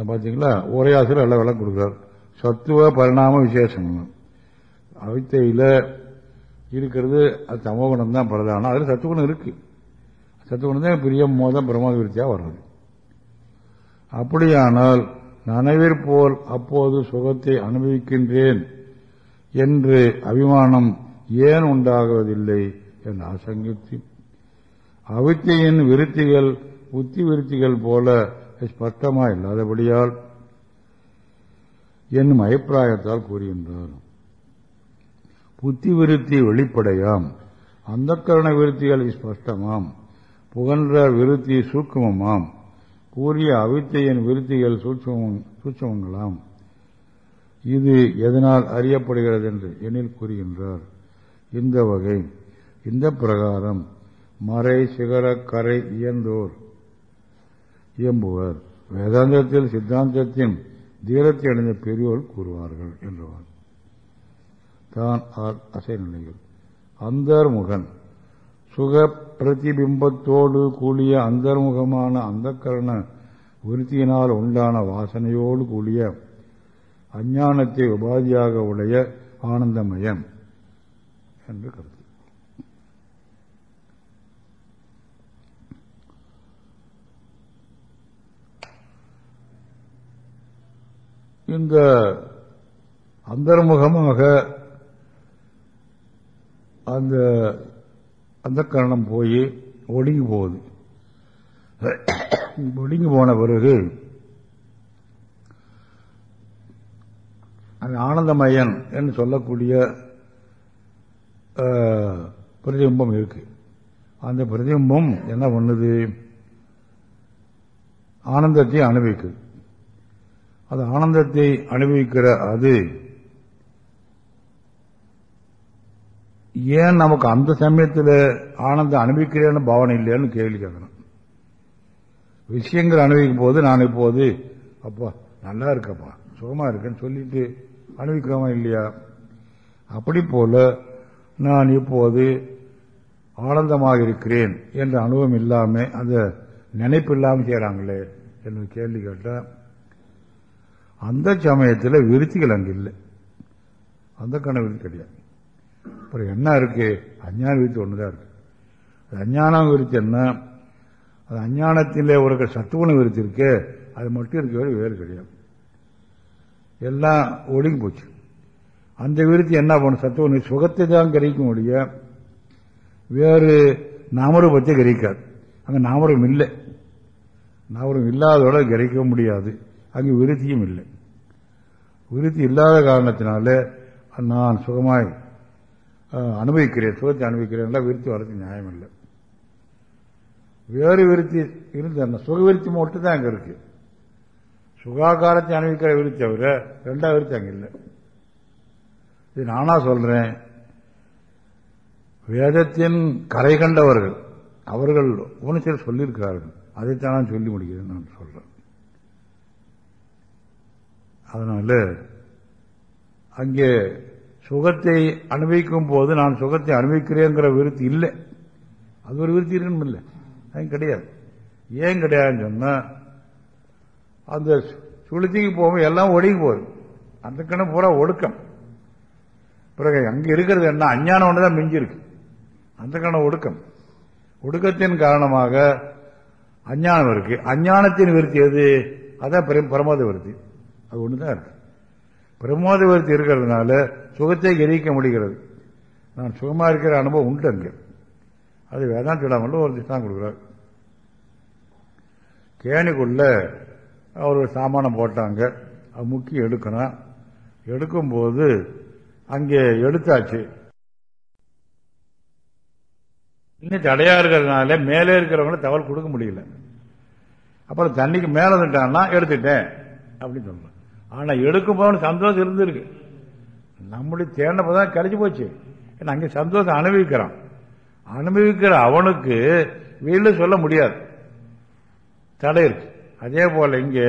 பார்த்தீங்களா உரையாசிரியர் நல்ல விளக்கம் கொடுக்குறார். சத்துவ பரிணாம விசேஷங்கள் அவித்தையில் இருக்கிறது அது தமோகுணம் தான் பிரதானம் அதில் சத்துவகுணம் இருக்கு. சத்துவகுணம் தான் பிரியம் மோதம் பிரமாத விருத்தியாக வர்றது. அப்படியானால் நனவிற்போல் அப்போது சுகத்தை அனுபவிக்கின்றேன் என்று அபிமானம் ஏன் உண்டாகுவதில்லை என்று ஆசங்கித்து அவித்தையின் விருத்திகள் புத்தி விருத்திகள் போல ஸ்பஷ்டமா இல்லாதபடியால் என்னும் அபிப்பிராயத்தால் கூறுகின்றார் புத்தி விருத்தி வெளிப்படையாம் அந்த கரண விருத்திகள் ஸ்பஷ்டமாம் புகன்ற விருத்தி சூக்குமமாம் கூறிய அவித்தையின் விருத்திகள் சூட்சமங்களாம். இது எதனால் அறியப்படுகிறது என்று எண்ணில் கூறுகின்றார். இந்த வகை இந்த பிரகாரம் மறை சிகர கரை இயந்தோர் இயம்புவர் வேதாந்தத்தில் சித்தாந்தத்தின் தீரத்தை அடைந்த பெரியோர் கூறுவார்கள் என்றவர் தான் அசை நிலையில் அந்தர்முகன். சுக பிரதிபிம்பத்தோடு கூடிய அந்தர்முகமான அந்தக்கரண விருத்தியினால் உண்டான வாசனையோடு கூடிய அஞ்ஞானத்தை உபாதியாக உடைய ஆனந்தமயம். என்று கருத்து. இந்த அந்தர்முகமாக அந்த அந்த கரணம் போய் ஒடுங்கி போகுது. ஒடுங்கி போன பிறகு அந்த ஆனந்தமயன் என்று சொல்லக்கூடிய பிரதிபிம்பம் இருக்கு. அந்த பிரதிபிம்பம் என்ன பண்ணுது? ஆனந்தத்தை அனுபவிக்குது. அது ஆனந்தத்தை அனுபவிக்கிற அது. ஏன் நமக்கு அந்த சமயத்தில் ஆனந்தம் அனுபவிக்கிறேன்னு பாவனை இல்லையான்னு கேள்வி கேட்கணும். விஷயங்கள் அனுபவிக்கும் போது நான் இப்போது அப்பா நல்லா இருக்கப்பா சுகமா இருக்கேன்னு சொல்லிட்டு அனுபவிக்கிறோமா இல்லையா? அப்படி போல நான் இப்போது ஆனந்தமாக இருக்கிறேன் என்ற அனுபவம் இல்லாமல் அந்த நினைப்பு இல்லாமல் செய்கிறாங்களே என்று கேள்வி கேட்டால் அந்த சமயத்தில் விருத்திகள் அங்கே இல்லை. அந்த கண கிடையாது அப்புறம் என்ன இருக்கு? அஞ்ஞான விருத்தி ஒன்று தான் இருக்கு. அது அஞ்ஞான விருத்தி என்ன? அது அஞ்ஞானத்திலே ஒரு சத்துவன விருத்தி இருக்கு அது மட்டும் இருக்க வேறு வேறு கிடையாது. எல்லாம் ஒடுங்கி போச்சு. அந்த விருத்தி என்ன பண்ணும் சத்துவ சுகத்தை தான் கிரகிக்க ஒழிய வேறு நாமரூபத்தை கிரகிக்காது. அங்கே நாமரம் இல்லை. நாமரம் இல்லாதோட கிரகிக்க முடியாது. அங்கே விருத்தியும் இல்லை. விருத்தி இல்லாத காரணத்தினால நான் சுகமாய் அனுபவிக்கிறேன் சுகத்தை அனுபவிக்கிறேன் விருத்தி வரது நியாயம் இல்லை. வேறு விருத்தி இருந்த சுக விருத்தி மட்டும் தான் அங்கே இருக்கு. சுகாகாரத்தை அனுபவிக்கிற விருத்தி தவிர ரெண்டாவது விருத்தி அங்கே இல்லை. இது நானா சொல்றேன். வேதத்தின் கரை கண்டவர்கள் அவர்கள் உணர்ச்சியில் சொல்லியிருக்கிறார்கள். அதைத்தான் நான் சொல்லி முடிக்கிறேன் நான் சொல்றேன். அதனால அங்கே சுகத்தை அனுபவிக்கும் போது நான் சுகத்தை அனுபவிக்கிறேங்கிற விருத்தி இல்லை. அது ஒரு விருத்தி இருக்கணும் இல்லை. அது கிடையாது. ஏன் கிடையாதுன்னு சொன்னா அந்த சுளுத்திக்கு போகும்போது எல்லாம் ஒடுங்கி போகுது. அந்த கணக்கு பூரா ஒடுக்கம். பிறகு அங்கே இருக்கிறது என்ன? அஞ்ஞானம் ஒன்று தான் மிஞ்சிருக்கு. அந்த கணம் ஒடுக்கம். ஒடுக்கத்தின் காரணமாக அஞ்ஞானம் இருக்கு. அஞ்ஞானத்தின் விருத்தி எது? அதான் பரமாத விருத்தி. அது ஒன்று தான் இருக்கு. பிரமோதவர்த்தி இருக்கிறதுனால சுகத்தை கிரகிக்க முடிகிறது. நான் சுகமாக இருக்கிற அனுபவம் உண்டு அங்கே. அது வேதாந்த விடாமல் ஒரு திட்டம் கொடுக்குறாரு. கேணிக்குள்ள அவர் ஒரு சாமானம் போட்டாங்க. அது முக்கியம் எடுக்கணும். எடுக்கும்போது அங்கே எடுத்தாச்சு. இன்னும் தடையா இருக்கிறதுனால மேலே இருக்கிறவங்கள தகவல் கொடுக்க முடியல. அப்புறம் தண்ணிக்கு மேலே வந்துட்டான்னா எடுத்துட்டேன் அப்படின்னு சொல்றேன் ஆனா எடுக்கும் போது சந்தோஷம் இருந்திருக்கு. நம்முடைய தேர்ந்தப்பதான் கழிச்சு போச்சு. ஏன்னா அங்கே சந்தோஷம் அனுபவிக்கிறான். அனுபவிக்கிற அவனுக்கு வீடு சொல்ல முடியாது. தடை இருக்கு. அதே போல இங்கே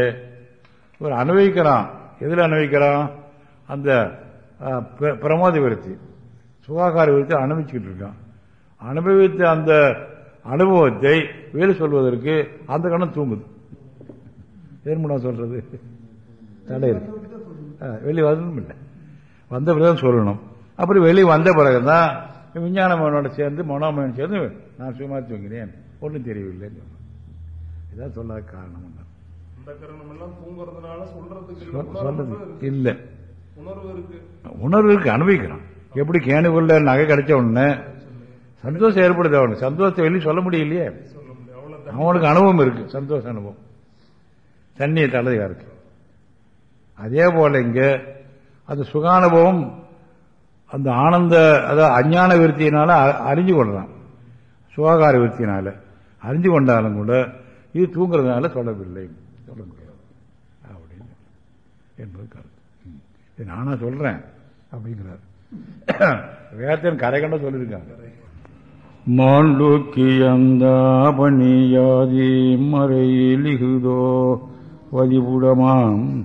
ஒரு அனுபவிக்கிறான். எதில் அனுபவிக்கிறான்? அந்த பிரமோத விருத்தி. சுகாகார விருத்தி அனுபவிச்சுக்கிட்டு இருக்கான். அனுபவித்த அந்த அனுபவத்தை வேறு சொல்வதற்கு அந்த கணம் தூங்குது. ஏன் சொல்றது? தடை இருக்கு. வெளியே வரணும் இல்லை. வந்த பிறகுதான் சொல்லணும். அப்படி வெளியே வந்த பிறகுதான் விஞ்ஞான மனோட சேர்ந்து மனோமயன் சேர்ந்து நான் சும்மா தூங்கினேன் ஒன்றும் தெரியவில்லைன்னு சொன்னேன். இதான் சொல்லாத காரணம் சொல்றது இல்லை. உணர்வு இருக்கு. அனுபவிக்கிறான். எப்படி கேணுக்குள்ள நகை கிடைச்ச உடனே சந்தோஷம் ஏற்படுது அவனுக்கு. சந்தோஷத்தை வெளியே சொல்ல முடியலையே. அவனுக்கு அனுபவம் இருக்கு சந்தோஷ அனுபவம். தண்ணியை தலதையா இருக்கு. அதே போல இங்க அந்த சுகானுபவம் அந்த ஆனந்த அதாவது அஞ்ஞான விருத்தியினால அறிஞ்சு கொள்றான். சுகாகார விருத்தியினால. அறிஞ்சு கொண்டாலும் கூட இது தூங்குறதுனால சொல்லவில்லை. சொல்ல முடியாது. அப்படின்னு. என்பது கருத்து. நானா சொல்றேன். அப்படிங்கிறார். வேதத்தின் கரை கண்ட சொல்லியிருக்காங்க. மாண்டுக்கியந்தாபணியாதி மறையிலிகுதோ வதிபுடமாம்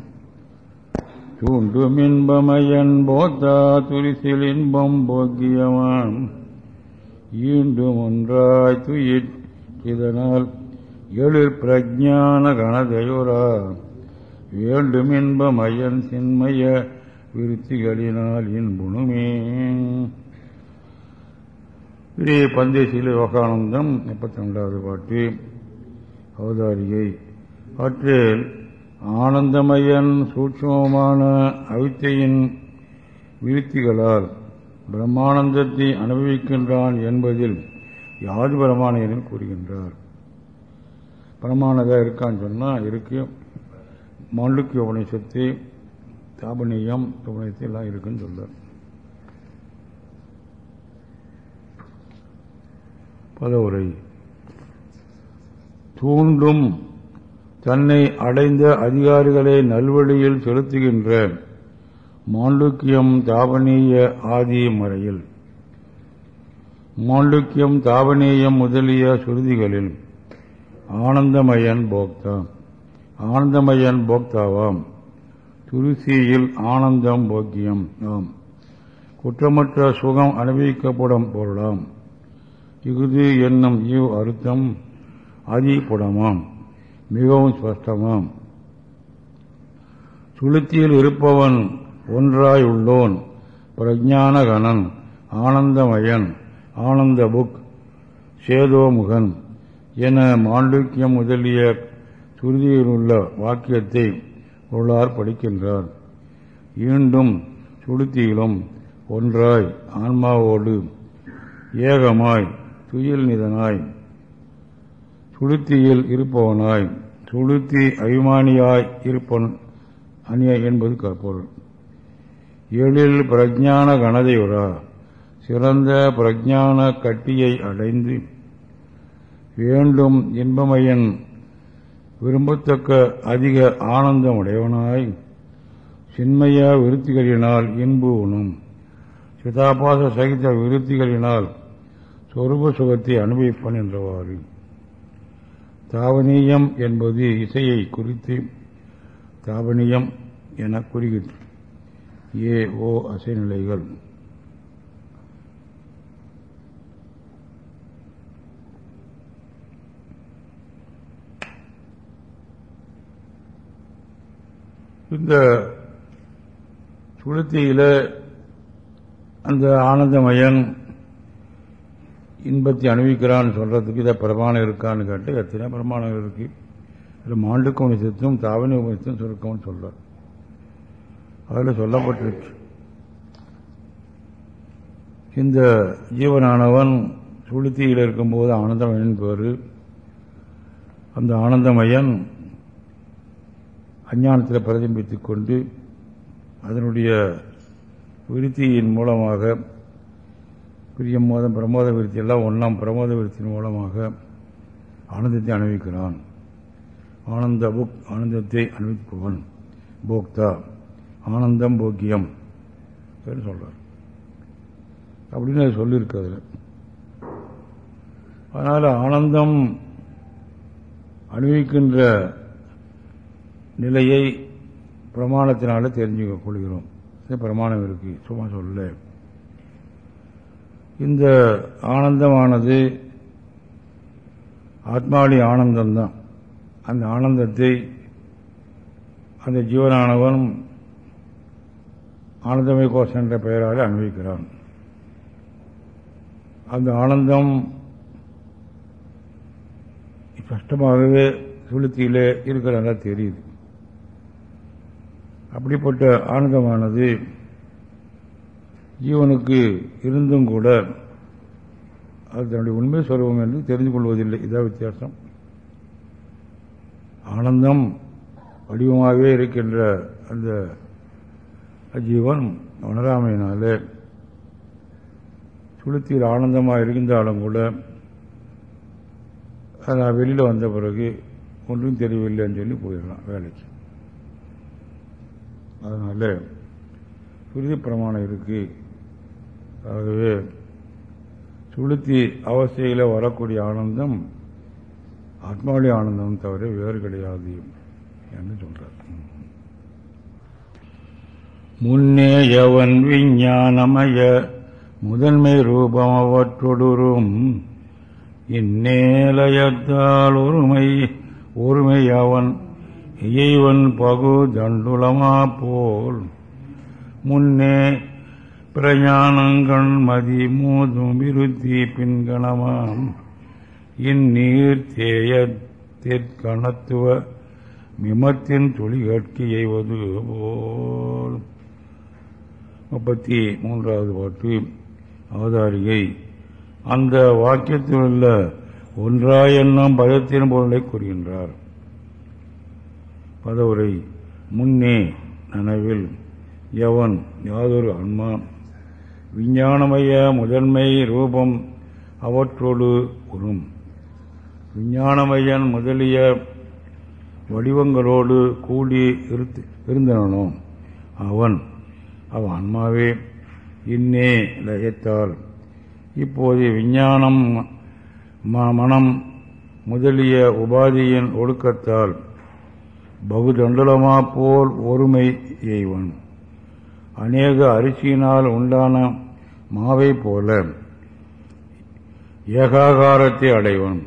தூண்டுமின்பமயன் போத்தா துரிசில் இன்பம் போக்கியவான். ஈண்டும் ஒன்றாய் துயிற் இதனால் எழில் பிரஜான கணதையுரா வேண்டுமின்பமயன் சின்மய விருத்திகளினால் இன்புணுமே. ஸ்ரீ பந்தேசியில் யோகானந்தம் முப்பத்தி ரெண்டாவது பாட்டு. அவதாரியை ஆற்றில் ஆனந்தமயன் சூட்சமமான அவித்தையின் விருத்திகளால் பிரம்மானந்தத்தை அனுபவிக்கின்றான் என்பதில் யாது பிரமாணியனில் கூறுகின்றார். பிரமாணதா இருக்கான்னு சொன்னால் இருக்கு. மாண்டுக்கிய உபநிஷத்து தாபனீயம் உபநிஷத்து எல்லாம் இருக்குன்னு சொல்றார். பதவுரை தூண்டும் தன்னை அடைந்த அதிகாரிகளை நல்வழியில் செலுத்துகின்ற மாண்டுக்கியம் தாபனீய ஆதி முறையில். மாண்டுக்கியம் தாபனீயம் முதலிய சுருதிகளில் ஆனந்தமயன் போக்தா. ஆனந்தமயன் போக்தாவாம். துருசியில் ஆனந்தம் போக்கியம் ஆம் குற்றமற்ற சுகம் அனுபவிக்கப்படும் பொருளாம். இகுது என்னும் இவ் அர்த்தம் அதிபுடமாம். மிகவும் ஸ்பஷ்டமாம். சுளுத்தியில் இருப்பவன் ஒன்றாய் உள்ளோன். பிரஜானகணன் ஆனந்தமயன் ஆனந்த புக் சேதோமுகன் என மாண்டூக்கியம் முதலிய சுருதியிலுள்ள வாக்கியத்தை உள்ளார் படிக்கின்றார். ஈண்டும் சுளுத்தியிலும் ஒன்றாய் ஆன்மாவோடு ஏகமாய் துயில் நிதனாய் சுளுத்தியில் இருப்பவனாய் சுளுத்தி அபிமானியாய் இருப்பன். அணிய என்பது பொருள் எழில் பிரஜான கணதையுறா சிறந்த பிரஜான கட்டியை அடைந்து வேண்டும் இன்பமையன் விரும்பத்தக்க அதிக ஆனந்தமுடையவனாய் சின்மய விருத்திகளினால் இன்பு உணும். சிதாபாச சகித விருத்திகளினால் சொருப சுகத்தை அனுபவிப்பன் என்றவாறு. தாவனீயம் என்பது இசையை குறித்து தாவனீயம் என குறிக்கிறது ஏ ஓ அசைநிலைகள். இந்த சுளுத்தியில் அந்த ஆனந்தமயன் இன்பத்தை அனுபவிக்கிறான்னு சொல்றதுக்கு இதை பிரமாணம் இருக்கான்னு கேட்டு எத்தனை பிரமாணம் இருக்கு. இதில் மாண்டுக்க உபனிஷத்தும் தாவணி உபனிஷத்தும் சுருக்கம்னு சொல்றார். அதில் சொல்லப்பட்டிருக்கு. இந்த ஜீவனானவன் சுளுத்தியில் இருக்கும்போது ஆனந்தமயன் பேரு. அந்த ஆனந்தமயன் அஞ்ஞானத்தில் பிரதிபித்துக் கொண்டு அதனுடைய விருத்தியின் மூலமாக பிரியமோதம் பிரமோத விருத்தி எல்லாம் ஒன்றாம் பிரமோத விருத்தியின் மூலமாக ஆனந்தத்தை அனுபவிக்கிறான். ஆனந்த புக் ஆனந்தத்தை அனுபவிப்பவன் போக்தா. ஆனந்தம் போக்கியம். சொல்றார். அப்படின்னு அது அதில் அதனால் ஆனந்தம் அனுபவிக்கின்ற நிலையை பிரமாணத்தினால தெரிஞ்சு கொள்கிறோம் பிரமாணம் இருக்கு. சும்மா சொல்ல இந்த ஆனந்தமானது ஆத்மாவளி ஆனந்தம்தான். அந்த ஆனந்தத்தை அந்த ஜீவனானவன் ஆனந்தமய கோஷம் என்ற பெயரால் அனுபவிக்கிறான். அந்த ஆனந்தம் ஸ்பஷ்டமாகவே சுளுத்தியிலே இருக்கிறதா தெரியுது. அப்படிப்பட்ட ஆனந்தமானது ஜீவனுக்கு இருந்தும் கூட அது தன்னுடைய உண்மை சொல்வோம் என்று தெரிந்து கொள்வதில்லை. இதான் வித்தியாசம். ஆனந்தம் வடிவமாகவே இருக்கின்ற அந்த ஜீவன் உணராமையினாலே சுளுத்தியில் ஆனந்தமாக இருந்தாலும் கூட நான் வெளியில் வந்த பிறகு ஒன்றும் தெரியவில்லைன்னு சொல்லி போயிடலாம் வேலைக்கு. அதனால சுருதி பிரமாணம் இருக்குது ஆகவே சுளுத்தி அவஸ்தையில் வரக்கூடிய ஆனந்தம் ஆத்மாவளி ஆனந்தம் தவிர வேறு கிடையாது என்று சொல்றார். முன்னே எவன் விஞ்ஞானமய முதன்மை ரூபம் அவற்றொடுரும் இந்நேலயத்தால் ஒருமை ஒருமை அவன் இயைவன் பகு தண்டுளமா போல் முன்னே பிரயாணங்கள் மதி மோதும் விருத்தி பின்கணமாம். இந்நீர் தேயத்திற்கணத்துவ மிமத்தின் துளி கட்கி எய்வது போல் முப்பத்தி மூன்றாவது பாட்டு அவதாரிகை. அந்த வாக்கியத்தில் உள்ள ஒன்றாய் என்னும் பதத்தின் பொருளை கூறுகின்றார். பதவுரை முன்னே நனவில் எவன் யாதொரு ஆன்மா விஞ்ஞானமய முதன்மை ரூபம் அவற்றோடு உறும். விஞ்ஞானமயன் முதலிய வடிவங்களோடு கூடி இருந்தனோ அவன் அவ ஆன்மாவே இன்னே லயத்தால். இப்போது விஞ்ஞானம் மனம் முதலிய உபாதியின் ஒழுக்கத்தால் பகுதண்டலமா போல் ஒருமை எய்வன். அநேக அரிசியினால் உண்டான மாவை போல ஏகாகாரத்தை அடைவன்.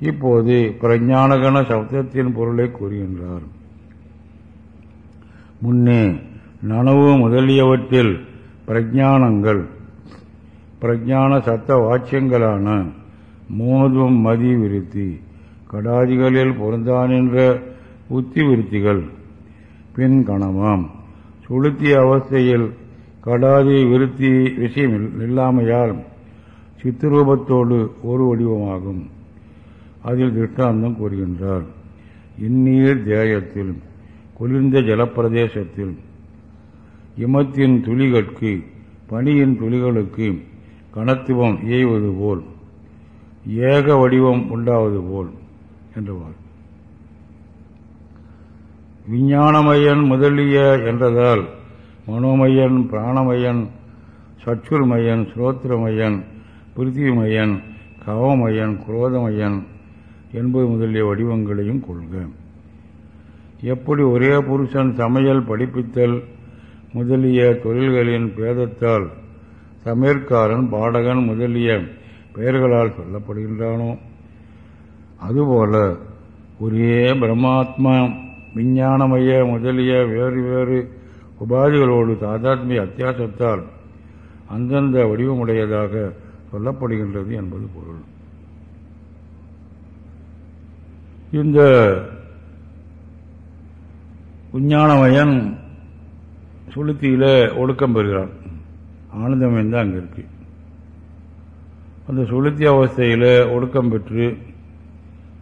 இப்போது பிரஞானகன சப்தத்தின் பொருளை கூறுகின்றார். முன்னே நனவு முதலியவற்றில் பிரஜானங்கள் பிரஜான சத்த வாச்சியங்களான மோதும் மதி விருத்தி கடாதிகளில் பொருந்தானின்ற உத்தி விருத்திகள் பின் கணமாம். சுளுத்திய அவஸ்தையில் கடாதி விருத்தி விஷயம் இல்லாமையால் சித்திரூபத்தோடு ஒரு வடிவமாகும். அதில் திருஷ்டாந்தம் கூறுகின்றார். இந்நீர் தேயத்தில் குளிர்ந்த ஜலப்பிரதேசத்தில் இமத்தின் துளிகளுக்கு பனியின் துளிகளுக்கு கணத்துவம் ஏய்வது போல் ஏக வடிவம் உண்டாவது போல் என்றவாள். விஞ்ஞானமயன் முதலிய என்றதால் மனோமயன் பிராணமயன் சச்சுர்மயன் ஸ்ரோத்திரமயன் பிருத்திவிமயன் கவமயன் குரோதமயன் என்பது முதலிய வடிவங்களையும் கொள்க. எப்படி ஒரே புருஷன் சமையல் படிப்பித்தல் முதலிய தொழில்களின் பேதத்தால் சமையற்காரன் பாடகன் முதலிய பெயர்களால் சொல்லப்படுகின்றானோ? அதுபோல ஒரே பிரம்மாத்மா விஞ்ஞானமய முதலிய வேறு வேறு உபாதிகளோடு தாதாத்மிய அத்தியாசத்தால் அந்தந்த வடிவமுடையதாக சொல்லப்படுகின்றது என்பது பொருள். இந்த விஞ்ஞானமயன் சுளுத்தியில ஒடுக்கம் பெறுகிறான். ஆனந்தமயம் தான் அங்கே இருக்கு. அந்த சுளுத்தி அவஸ்தையில் ஒடுக்கம் பெற்று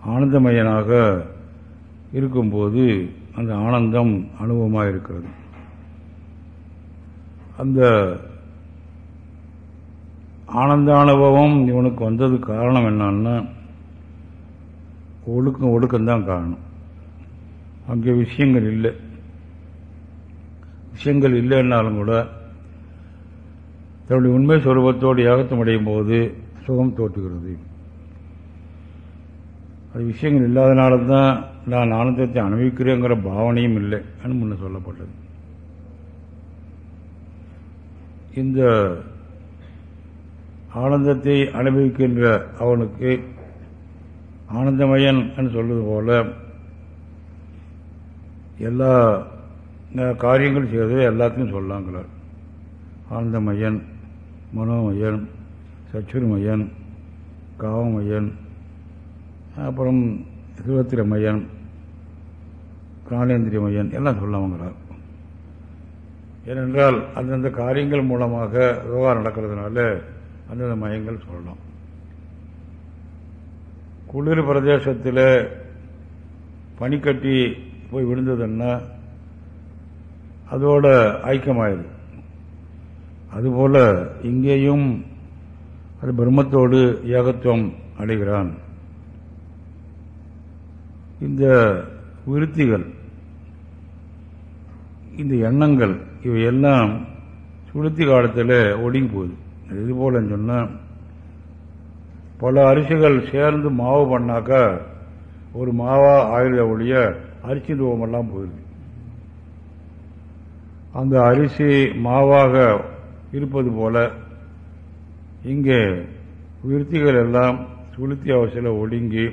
ஆனந்தமயனாக இருக்கும்போது அந்த ஆனந்தம் அனுபவமாக இருக்கிறது அந்த ஆனந்த அனுபவம் இவனுக்கு வந்தது காரணம் என்னன்னா ஒழுக்கம் ஒழுக்கம்தான் காரணம். அங்கே விஷயங்கள் இல்லை. விஷயங்கள் இல்லைன்னாலும் கூட தன்னுடைய உண்மை சுரூபத்தோடு ஏகத்தம் அடையும் போது சுகம் தோற்றுகிறது. அது விஷயங்கள் இல்லாதனால தான் நான் ஆனந்தத்தை அனுபவிக்கிறேங்கிற பாவனையும் இல்லை முன்ன சொல்லப்பட்டது. இந்த ஆனந்தத்தை அனுபவிக்கின்ற அவனுக்கு ஆனந்தமயன் என்று சொல்வது போல எல்லா காரியங்கள் செய்வது எல்லாத்தையும் சொல்லலாங்கிறார் ஆனந்தமயன் மனோமயன் சச்சுருமயன் காவமயன் அப்புறம் சிவத்திர மையன் காலேந்திரிய மையன் எல்லாம் சொல்லாமங்கிறார் ஏனென்றால் அந்தந்த காரியங்கள் மூலமாக விவகாரம் நடக்கிறதுனால அந்தந்த மையங்கள் சொல்லலாம். குளிர் பிரதேசத்தில் பனிக்கட்டி போய் விழுந்ததுன்னா அதோட ஐக்கியமாயிருது அதுபோல இங்கேயும் அது பிரம்மத்தோடு ஏகத்துவம் அடைகிறான். இந்த விருத்திகள் இந்த எண்ணங்கள் இவையெல்லாம் சுளுத்தி காலத்தில் ஒடுங்கி போகுது. இது போலன்னு சொன்னால் பல அரிசிகள் சேர்ந்து மாவு பண்ணாக்கா ஒரு மாவா ஆயுத ஒழிய அரிசி ரூபமெல்லாம் போயிடுது. அந்த அரிசி மாவாக இருப்பது போல இங்கே விருத்திகள் எல்லாம் சுளுத்தி அவசியில் ஒடுங்கி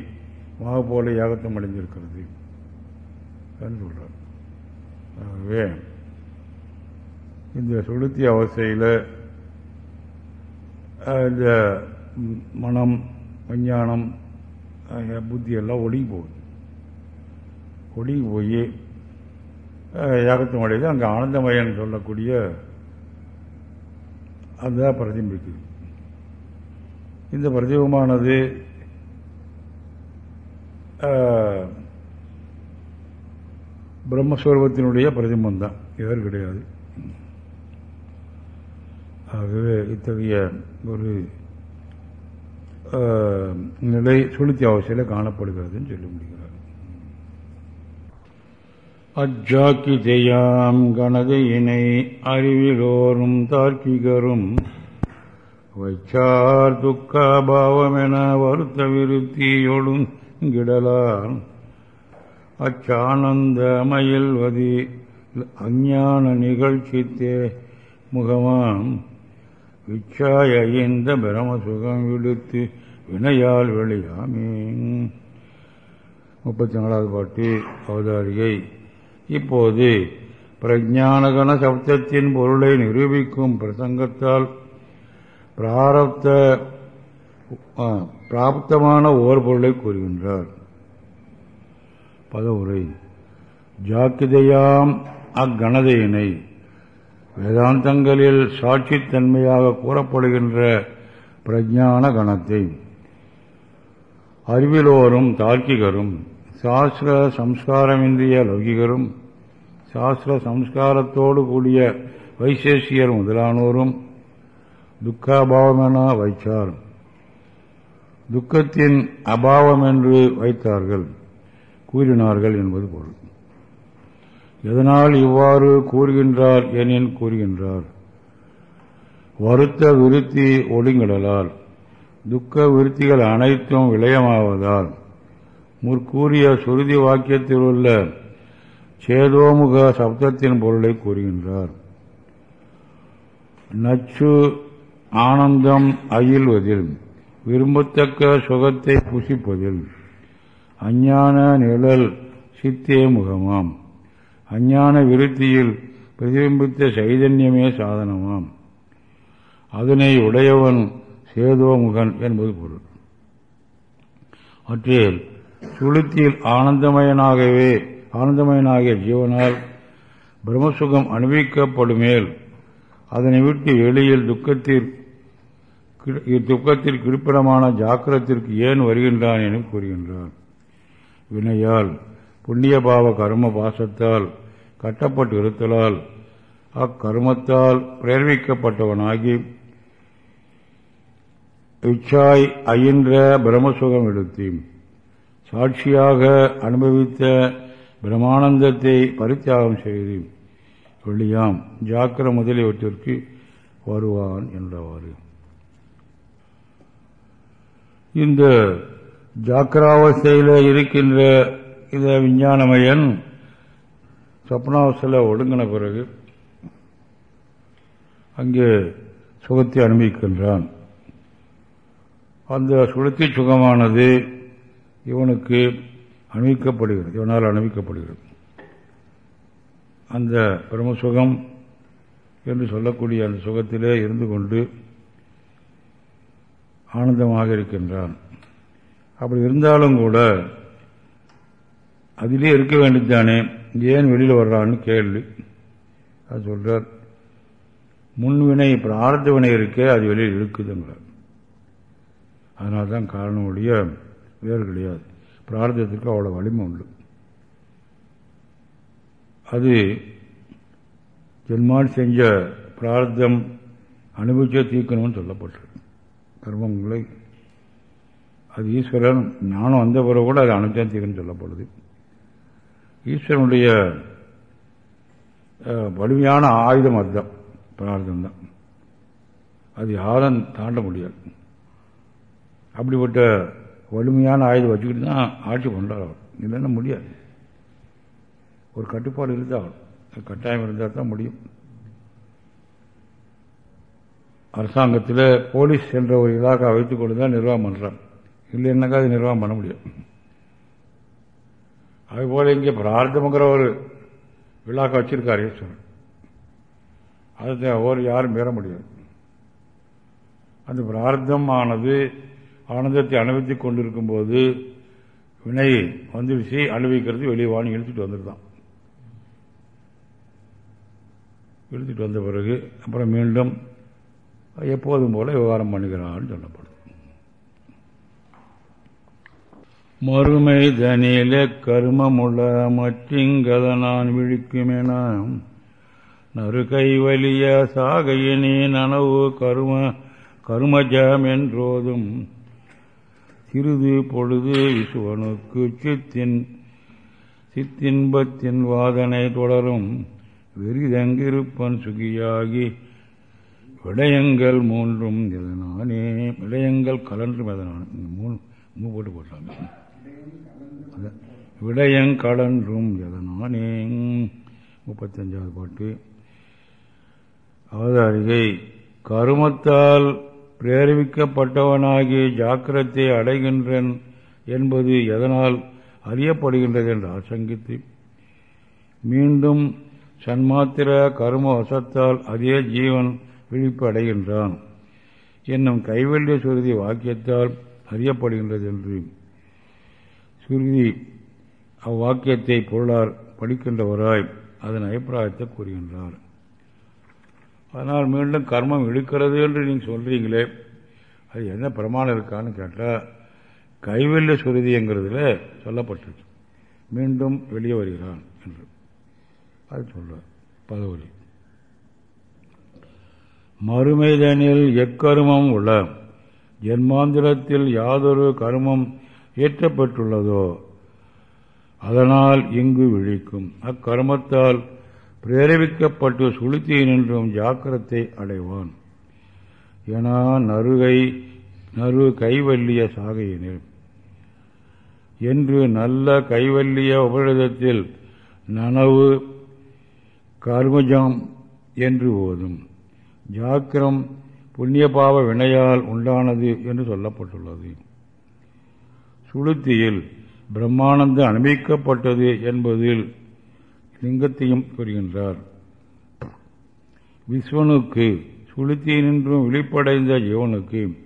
மா போல யாகத்தம் அடைஞ்சிருக்கிறது சொல்றார். ஆகவே இந்த சுளுத்தி அவஸ்தையில் இந்த மனம் விஞ்ஞானம் புத்தி எல்லாம் ஒடுங்கி போகுது. ஒடுங்கி போய் யாகத்தம் அடையுது அங்கே ஆனந்தமயன் சொல்லக்கூடிய அதுதான் பிரதிபிக்குது இந்த பிரதிபமானது பிரம்மஸ்வரூபத்தினுடைய பிரதிமம் தான் இவர் கிடையாது. ஆகவே இத்தகைய ஒரு நிலை சுளுத்தி அவசியில் காணப்படுகிறதுன்னு சொல்லி முடிகிறார் அஜாக்கிதையாம் கணதையினை அறிவிலோரும் தார்க்கிகரும் வைச்சார் துக்காபாவமென வருத்த விருத்தியொடும் கிடலான் அச்சானந்தமயில் வதி அஞ்ஞான நிகழ்ச்சித்தே முகமாம். விச்சாய இந்த பிரம சுகம் விடுத்து வினையால் வெளியாமே முப்பத்தி நாலாவது பாட்டு அவதாரிகை இப்போது பிரஜானகன சப்தத்தின் பொருளை நிரூபிக்கும் பிரசங்கத்தால் பிராரப்த பிராப்தமான ஓர் பொருளை கூறுகின்றார். பதவுரை. ஜாக்கிதையாம் அக்கணதையினை. வேதாந்தங்களில் சாட்சித்தன்மையாக கூறப்படுகின்ற பிரஜான கணத்தை. அறிவிலோரும் தார்க்கிகரும் சாஸ்திர சம்ஸ்காரமின்றிய லௌகிகரும் சாஸ்திர சம்ஸ்காரத்தோடு கூடிய வைசேஷியர் முதலானோரும் துக்காபாவமென வைத்தார் துக்கத்தின் அபாவம் என்று வைத்தார்கள். கூறினார்கள் என்பது பொருள். எதனால் இவ்வாறு கூறுகின்றார்? எனின் கூறுகின்றார். வருத்த விருத்தி ஒடுங்கிடலால் துக்க விருத்திகள் அனைத்தும் விளயமாவதால் முற்கூறிய சுருதி வாக்கியத்தில் உள்ள சேதோமுக சப்தத்தின் பொருளை கூறுகின்றார். நச்சு ஆனந்தம் அயில்வதில் விரும்பத்தக்க சுகத்தை புசிப்பதில். அஞ்ஞான நிழல் சித்தே முகமாம். அஞ்ஞான விருத்தியில் பிரதிபிம்பித்த சைதன்யமே சாதனமாம். அதனை உடையவன் சேதோமுகன் என்பது பொருள். அற்றில் சுளுத்தியில் ஆனந்தமயனாகவே ஆனந்தமயனாகிய ஜீவனால் பிரம்மசுகம் அனுபவிக்கப்படுமேல் அதனை விட்டு வெளியில் துக்கத்தில் இத்துக்கத்திற்கு இருப்பிடமான ஜாக்கிரத்திற்கு ஏன் வருகின்றான் என கூறுகின்றான் வினையால் புண்ணியபாவ கர்ம பாசத்தால் கட்டப்பட்டு இருத்தலால் அக்கர்மத்தால் பிரேர்விக்கப்பட்டவனாகி இச்சாய் அயின்ற பிரம்மசுகம் எடுத்தி சாட்சியாக அனுபவித்த பிரமானந்தத்தை பரித்தியாகம் செய்து வெளியாம் ஜாக்கிர முதலியவற்றிற்கு வருவான் என்றவாறு. இந்த ஜாக்கிராவஸ்தையில் இருக்கின்ற இந்த விஞ்ஞானமயன் சொப்னாவஸ்தையில் ஒடுங்கின பிறகு அங்கே சுகத்தை அனுபவிக்கின்றான். அந்த சுளுத்தி சுகமானது இவனுக்கு அணிவிக்கப்படுகிறது இவனால் அணிவிக்கப்படுகிறது அந்த பிரம்மசுகம் என்று சொல்லக்கூடிய அந்த சுகத்திலே இருந்து கொண்டு ஆனந்தமாக இருக்கின்றான். அப்படி இருந்தாலும் கூட அதிலே இருக்க வேண்டியதானே ஏன் வெளியில் வர்றான்னு கேள்வி. அது சொல்றார் முன்வினை பிரார்த்த வினை இருக்கே அது வெளியில் இருக்குதுங்கிறார். அதனால தான் காரணம் ஒழிய வேறு கிடையாது. பிரார்த்தத்திற்கு அவ்வளோ வலிமை உண்டு. அது ஜென்மான் செஞ்ச பிரார்த்தம் அனுபவிச்சே தீர்க்கணும்னு சொல்லப்பட்டது கர்மங்களை அது ஈஸ்வரன் நானும் வந்த பிறகு கூட அது அனுப்பிச்சா சொல்லப்படுது. ஈஸ்வரனுடைய வலிமையான ஆயுதம் அதுதான் பிரார்த்தம் தான் அது யாரும் தாண்ட முடியாது. அப்படிப்பட்ட வலிமையான ஆயுதம் வச்சுக்கிட்டு தான் ஆட்சி கொண்டாடும் இல்லைன்னா முடியாது. ஒரு கட்டுப்பாடு இருந்தால் கட்டாயம் இருந்தால் தான் முடியும். அரசாங்கத்தில் போலீஸ் என்ற ஒரு இலாக்கா வைத்துக் கொண்டு தான் நிர்வாகம் பண்ணுறாங்க இல்லைன்னாக்கா அது நிர்வாகம் பண்ண முடியும் அதுபோல இங்கே பிரார்த்தம்ங்கிற ஒரு விழாக்கா வச்சிருக்காரு ஈஸ்வரன். அதை ஒரு யாரும் மீற முடியாது. அந்த பிரார்த்தம் ஆனது ஆனந்தத்தை அனுபவித்துக் கொண்டிருக்கும் போது வினை வந்துருச்சு அனுபவிக்கிறது வெளியே வாங்கி இழுத்துட்டு வந்துருதான் இழுத்துட்டு வந்த பிறகு அப்புறம் மீண்டும் எப்போதும் போல விவகாரம் பண்ணுகிறான்னு சொல்லப்படும். மறுமை தனியில கருமமுள்ள மற்றிங்கதனான் விழிக்குமென நறு கைவலிய சாகையினே நனவு கரும கருமஜம் என்றோதும். சிறிது பொழுது விசுவனுக்கு சித்தின் சித்தின்பத்தின் வாதனை தொடரும். வெறிதங்கிருப்பன் சுகியாகி விடயங்கள் மூன்றும் எதனானே விடயங்கள் கலன்றும் எதனான மூணு மூணு போட்டு போட்டாங்க. விடயங்கலன்றும் எதனானே முப்பத்தஞ்சாவது பாட்டு. அவதாரிகை கருமத்தால் பிரேரிக்கப்பட்டவனாகி ஜாக்கிரத்தை அடைகின்றன் என்பது எதனால் அறியப்படுகின்றது என்று ஆசங்கித்து மீண்டும் சன்மாத்திர கரும வசத்தால் அதே ஜீவன் விழிப்பு அடைகின்றான் என்னும் கைவல்ய சுருதி வாக்கியத்தால் அறியப்படுகின்றது என்று. சுருதி அவ்வாக்கியத்தை பொருளார் படிக்கின்றவராய் அதன் அபிப்பிராயத்தை கூறுகின்றார். அதனால் மீண்டும் கர்மம் இழுக்கிறது என்று நீங்கள் சொல்றீங்களே அது என்ன பிரமாணம் இருக்கான்னு கேட்டால் கைவல்ய சுருதிங்கிறதுல சொல்லப்பட்டிருக்கு. மீண்டும் வெளியே வருகிறான் என்று. அது சொல்ற பதவி மறுமைதனில் எக்கருமம் உள்ள ஜென்மாந்திரத்தில் யாதொரு கருமம் ஏற்றப்பட்டுள்ளதோ அதனால் இங்கு விழிக்கும். அக்கர்மத்தால் பிரேரவிக்கப்பட்டு சுளுத்தி நின்றும் ஜாக்கிரத்தை அடைவான். என நறுகை நறு கைவல்லிய சாகையினர் என்று நல்ல கைவல்லிய உபரிதத்தில் நனவு கர்மஜம் என்று ஓதும். ஜாக்கிரம் புண்ணியபாவ வினையால் உண்டானது என்று சொல்லப்பட்டுள்ளது. சுளுத்தியில் பிரம்மானந்த அனுபவிக்கப்பட்டது என்பதில் லிங்கத்தையும் கூறுகின்றார். விஸ்வனுக்கு சுளுத்தியினின்றும் விழிப்படைந்த ஜீவனுக்கு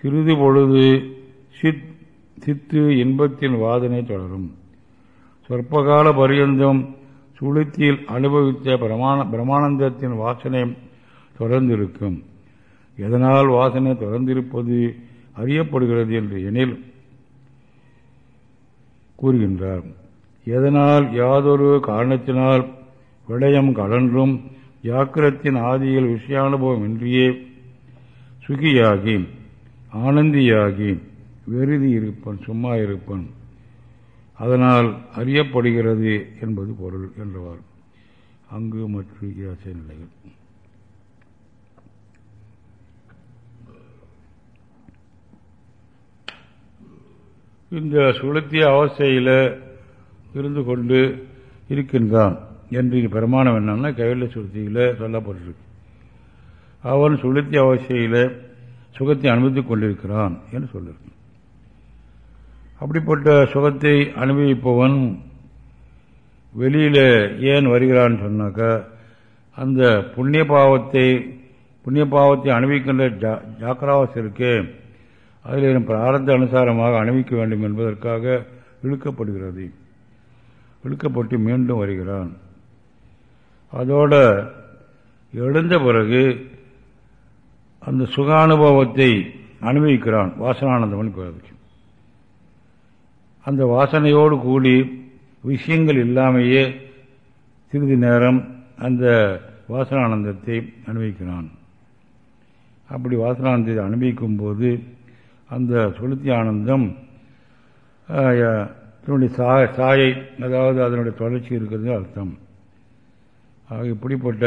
சிறிது பொழுது சித் சித்து இன்பத்தின் வாதனை தொடரும். சொற்பகால பரியந்தம் சுளுத்தியில் அனுபவித்த பிரமாண பிரமானந்தத்தின் வாசனை தொடர்ந்திருக்கும். எதனால் வாசனை தொடர்ந்திருப்பது அறியப்படுகிறது என்று எனில் கூறுகின்றார். எதனால் யாதொரு காரணத்தினால் விடயம் கலன்றும் ஜாக்கிரத்தின் ஆதியில் விஷயானுபவம் இன்றியே சுகியாகி ஆனந்தியாகி வெறுதி இருப்பன் சும்மா இருப்பன் அதனால் அறியப்படுகிறது என்பது பொருள் என்றவார். அங்கு மற்றும் இயாச நிலைகள். இந்த சுளுத்திய அவஸ்தையில் இருந்து கொண்டு இருக்கின்றான் என்று பிரமாணம் என்னன்னா கைவல்ய சுளுத்தியில் சொல்லப்பட்டிருக்கு. அவன் சுளுத்திய அவஸ்தையில் சுகத்தை அனுபவித்துக் கொண்டிருக்கிறான் என்று சொல்லியிருக்கான் அப்படிப்பட்ட சுகத்தை அனுபவிப்பவன் வெளியில் ஏன் வருகிறான்னு சொன்னாக்கா அந்த புண்ணிய பாவத்தை புண்ணிய பாவத்தை அனுபவிக்கின்ற ஜாக்கிராவாசி இருக்கே அதில் பிராரத்த அனுசாரமாக அனுபவிக்க வேண்டும் என்பதற்காக இழுக்கப்படுகிறது. இழுக்கப்பட்டு மீண்டும் வருகிறான். அதோட எழுந்த பிறகு அந்த சுகானுபவத்தை அனுபவிக்கிறான். வாசனானந்தமன் பிறகு அந்த வாசனையோடு கூடி விஷயங்கள் இல்லாமையே சிறிது நேரம் அந்த வாசனானந்தத்தை அனுபவிக்கிறான். அப்படி வாசனானந்தத்தை அனுபவிக்கும் போது அந்த சுளுத்தி ஆனந்தம் தன்னுடைய சாய சாயை அதாவது அதனுடைய தொடர்ச்சி இருக்கிறது அர்த்தம். ஆக இப்படிப்பட்ட